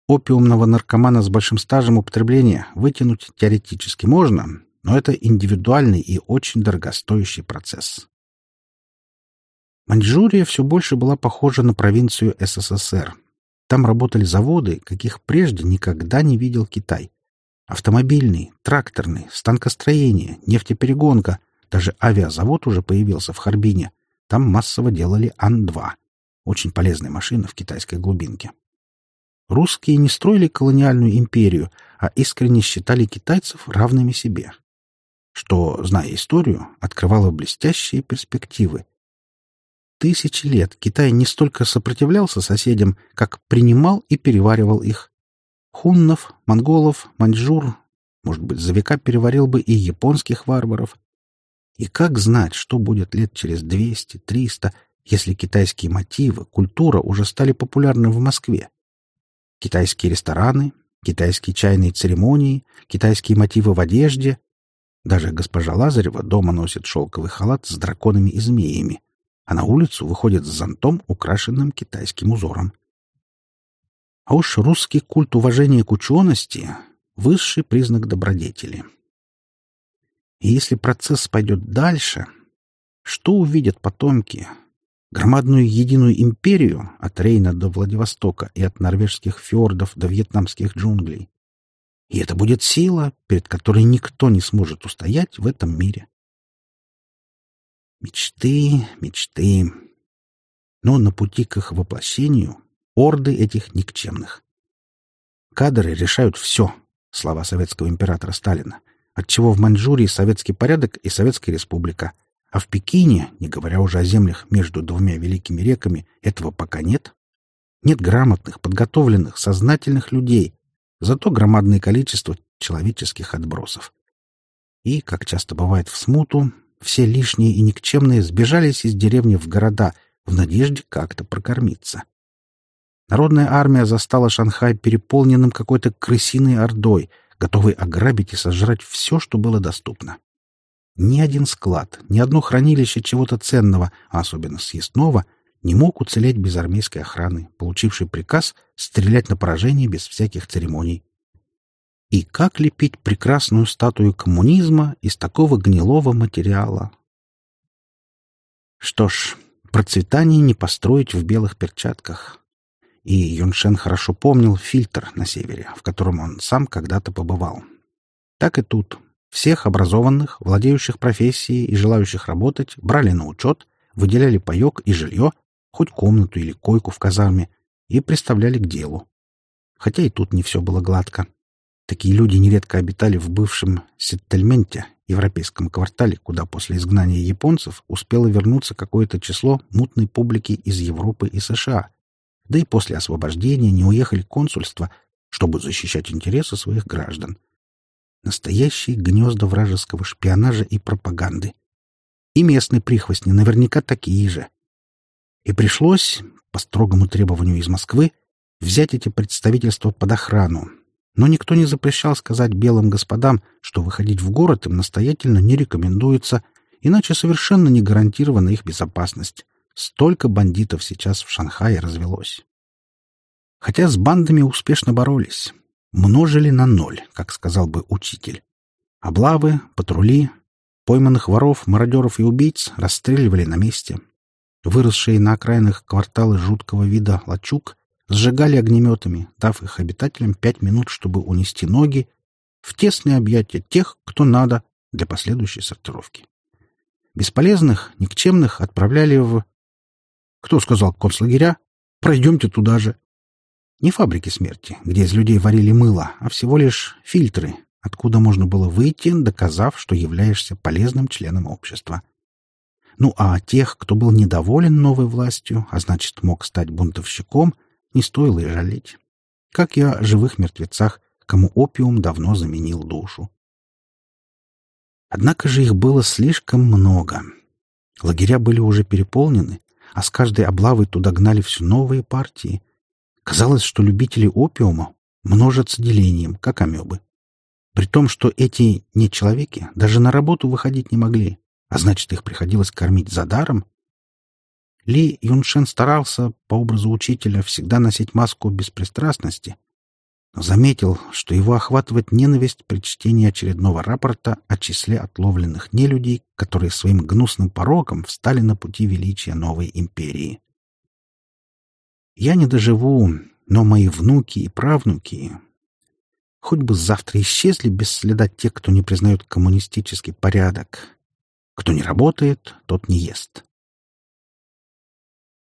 «Опиумного наркомана с большим стажем употребления вытянуть теоретически можно, но это индивидуальный и очень дорогостоящий процесс». Маньчжурия все больше была похожа на провинцию СССР. Там работали заводы, каких прежде никогда не видел Китай. Автомобильный, тракторный, станкостроение, нефтеперегонка, даже авиазавод уже появился в Харбине — там массово делали Ан-2. Очень полезная машина в китайской глубинке. Русские не строили колониальную империю, а искренне считали китайцев равными себе. Что, зная историю, открывало блестящие перспективы. Тысячи лет Китай не столько сопротивлялся соседям, как принимал и переваривал их. Хуннов, монголов, маньчжур, может быть, за века переварил бы и японских варваров, и как знать, что будет лет через двести, триста, если китайские мотивы, культура уже стали популярны в Москве? Китайские рестораны, китайские чайные церемонии, китайские мотивы в одежде. Даже госпожа Лазарева дома носит шелковый халат с драконами и змеями, а на улицу выходит с зонтом, украшенным китайским узором. А уж русский культ уважения к учености — высший признак добродетели. И если процесс пойдет дальше, что увидят потомки? Громадную единую империю от Рейна до Владивостока и от норвежских фьордов до вьетнамских джунглей. И это будет сила, перед которой никто не сможет устоять в этом мире. Мечты, мечты. Но на пути к их воплощению орды этих никчемных. Кадры решают все, слова советского императора Сталина — отчего в Маньчжурии советский порядок и Советская республика, а в Пекине, не говоря уже о землях между двумя великими реками, этого пока нет. Нет грамотных, подготовленных, сознательных людей, зато громадное количество человеческих отбросов. И, как часто бывает в смуту, все лишние и никчемные сбежались из деревни в города в надежде как-то прокормиться. Народная армия застала Шанхай переполненным какой-то крысиной ордой — готовый ограбить и сожрать все, что было доступно. Ни один склад, ни одно хранилище чего-то ценного, а особенно съестного, не мог уцелеть без армейской охраны, получившей приказ стрелять на поражение без всяких церемоний. И как лепить прекрасную статую коммунизма из такого гнилого материала? Что ж, процветание не построить в белых перчатках. И Юншен хорошо помнил фильтр на севере, в котором он сам когда-то побывал. Так и тут. Всех образованных, владеющих профессией и желающих работать брали на учет, выделяли паек и жилье, хоть комнату или койку в казарме, и приставляли к делу. Хотя и тут не все было гладко. Такие люди нередко обитали в бывшем сеттельменте, европейском квартале, куда после изгнания японцев успело вернуться какое-то число мутной публики из Европы и США, да и после освобождения не уехали консульства, чтобы защищать интересы своих граждан. Настоящие гнезда вражеского шпионажа и пропаганды. И местные прихвостни наверняка такие же. И пришлось, по строгому требованию из Москвы, взять эти представительства под охрану. Но никто не запрещал сказать белым господам, что выходить в город им настоятельно не рекомендуется, иначе совершенно не гарантирована их безопасность. Столько бандитов сейчас в Шанхае развелось. Хотя с бандами успешно боролись. Множили на ноль, как сказал бы учитель. Облавы, патрули, пойманных воров, мародеров и убийц расстреливали на месте. Выросшие на окраинах кварталы жуткого вида лачуг сжигали огнеметами, дав их обитателям пять минут, чтобы унести ноги в тесные объятия тех, кто надо, для последующей сортировки. Бесполезных, никчемных отправляли в кто сказал концлагеря? Пройдемте туда же. Не фабрики смерти, где из людей варили мыло, а всего лишь фильтры, откуда можно было выйти, доказав, что являешься полезным членом общества. Ну а тех, кто был недоволен новой властью, а значит мог стать бунтовщиком, не стоило и жалеть. Как и о живых мертвецах, кому опиум давно заменил душу. Однако же их было слишком много. Лагеря были уже переполнены, а с каждой облавой туда гнали все новые партии. Казалось, что любители опиума множатся делением, как амебы. При том, что эти не человеки даже на работу выходить не могли, а значит, их приходилось кормить за даром. Ли Юншен старался, по образу учителя, всегда носить маску беспристрастности, но заметил, что его охватывает ненависть при чтении очередного рапорта о числе отловленных нелюдей, которые своим гнусным пороком встали на пути величия новой империи. Я не доживу, но мои внуки и правнуки... Хоть бы завтра исчезли без следа те, кто не признает коммунистический порядок. Кто не работает, тот не ест.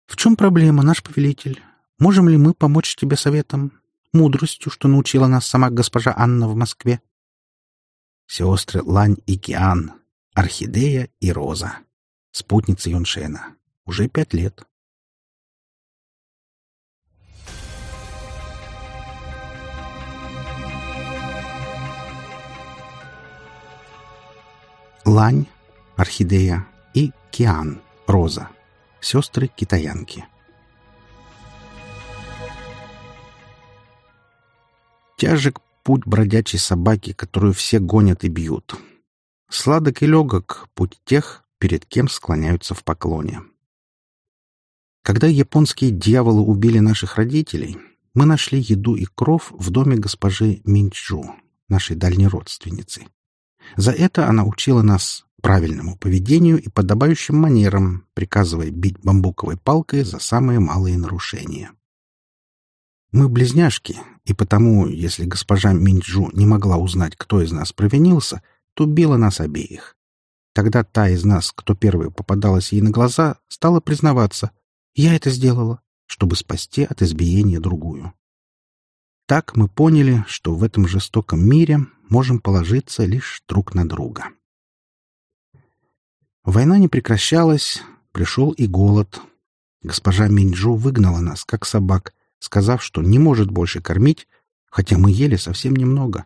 В чем проблема, наш повелитель? Можем ли мы помочь тебе советом, мудростью, что научила нас сама госпожа Анна в Москве? Сестры Лань и Киан, Орхидея и Роза, спутницы Юншена, уже пять лет. Лань, Орхидея и Киан, Роза, сестры-китаянки. Тяжек путь бродячей собаки, которую все гонят и бьют. Сладок и легок путь тех, перед кем склоняются в поклоне. Когда японские дьяволы убили наших родителей, мы нашли еду и кров в доме госпожи Минчжу, нашей дальней родственницы. За это она учила нас правильному поведению и подобающим манерам, приказывая бить бамбуковой палкой за самые малые нарушения. Мы близняшки, и потому, если госпожа Минджу не могла узнать, кто из нас провинился, то била нас обеих. Тогда та из нас, кто первой попадалась ей на глаза, стала признаваться «Я это сделала», чтобы спасти от избиения другую. Так мы поняли, что в этом жестоком мире можем положиться лишь друг на друга. Война не прекращалась, пришел и голод. Госпожа Минджу выгнала нас, как собак, сказав, что не может больше кормить, хотя мы ели совсем немного.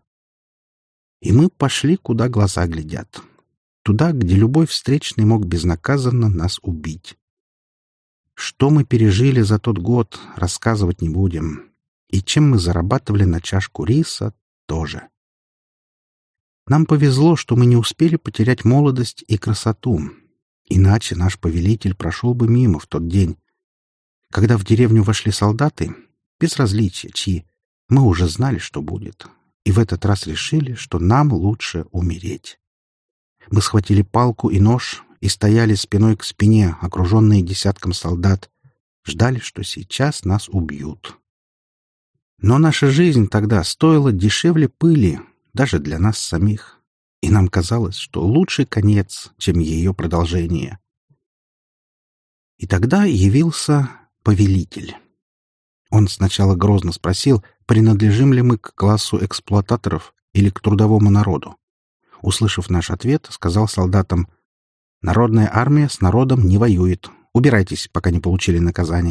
И мы пошли, куда глаза глядят. Туда, где любой встречный мог безнаказанно нас убить. Что мы пережили за тот год, рассказывать не будем. И чем мы зарабатывали на чашку риса, тоже. Нам повезло, что мы не успели потерять молодость и красоту. Иначе наш повелитель прошел бы мимо в тот день. Когда в деревню вошли солдаты, без различия, чьи, мы уже знали, что будет. И в этот раз решили, что нам лучше умереть. Мы схватили палку и нож и стояли спиной к спине, окруженные десятком солдат, ждали, что сейчас нас убьют. Но наша жизнь тогда стоила дешевле пыли, даже для нас самих, и нам казалось, что лучший конец, чем ее продолжение. И тогда явился повелитель. Он сначала грозно спросил, принадлежим ли мы к классу эксплуататоров или к трудовому народу. Услышав наш ответ, сказал солдатам, «Народная армия с народом не воюет. Убирайтесь, пока не получили наказание».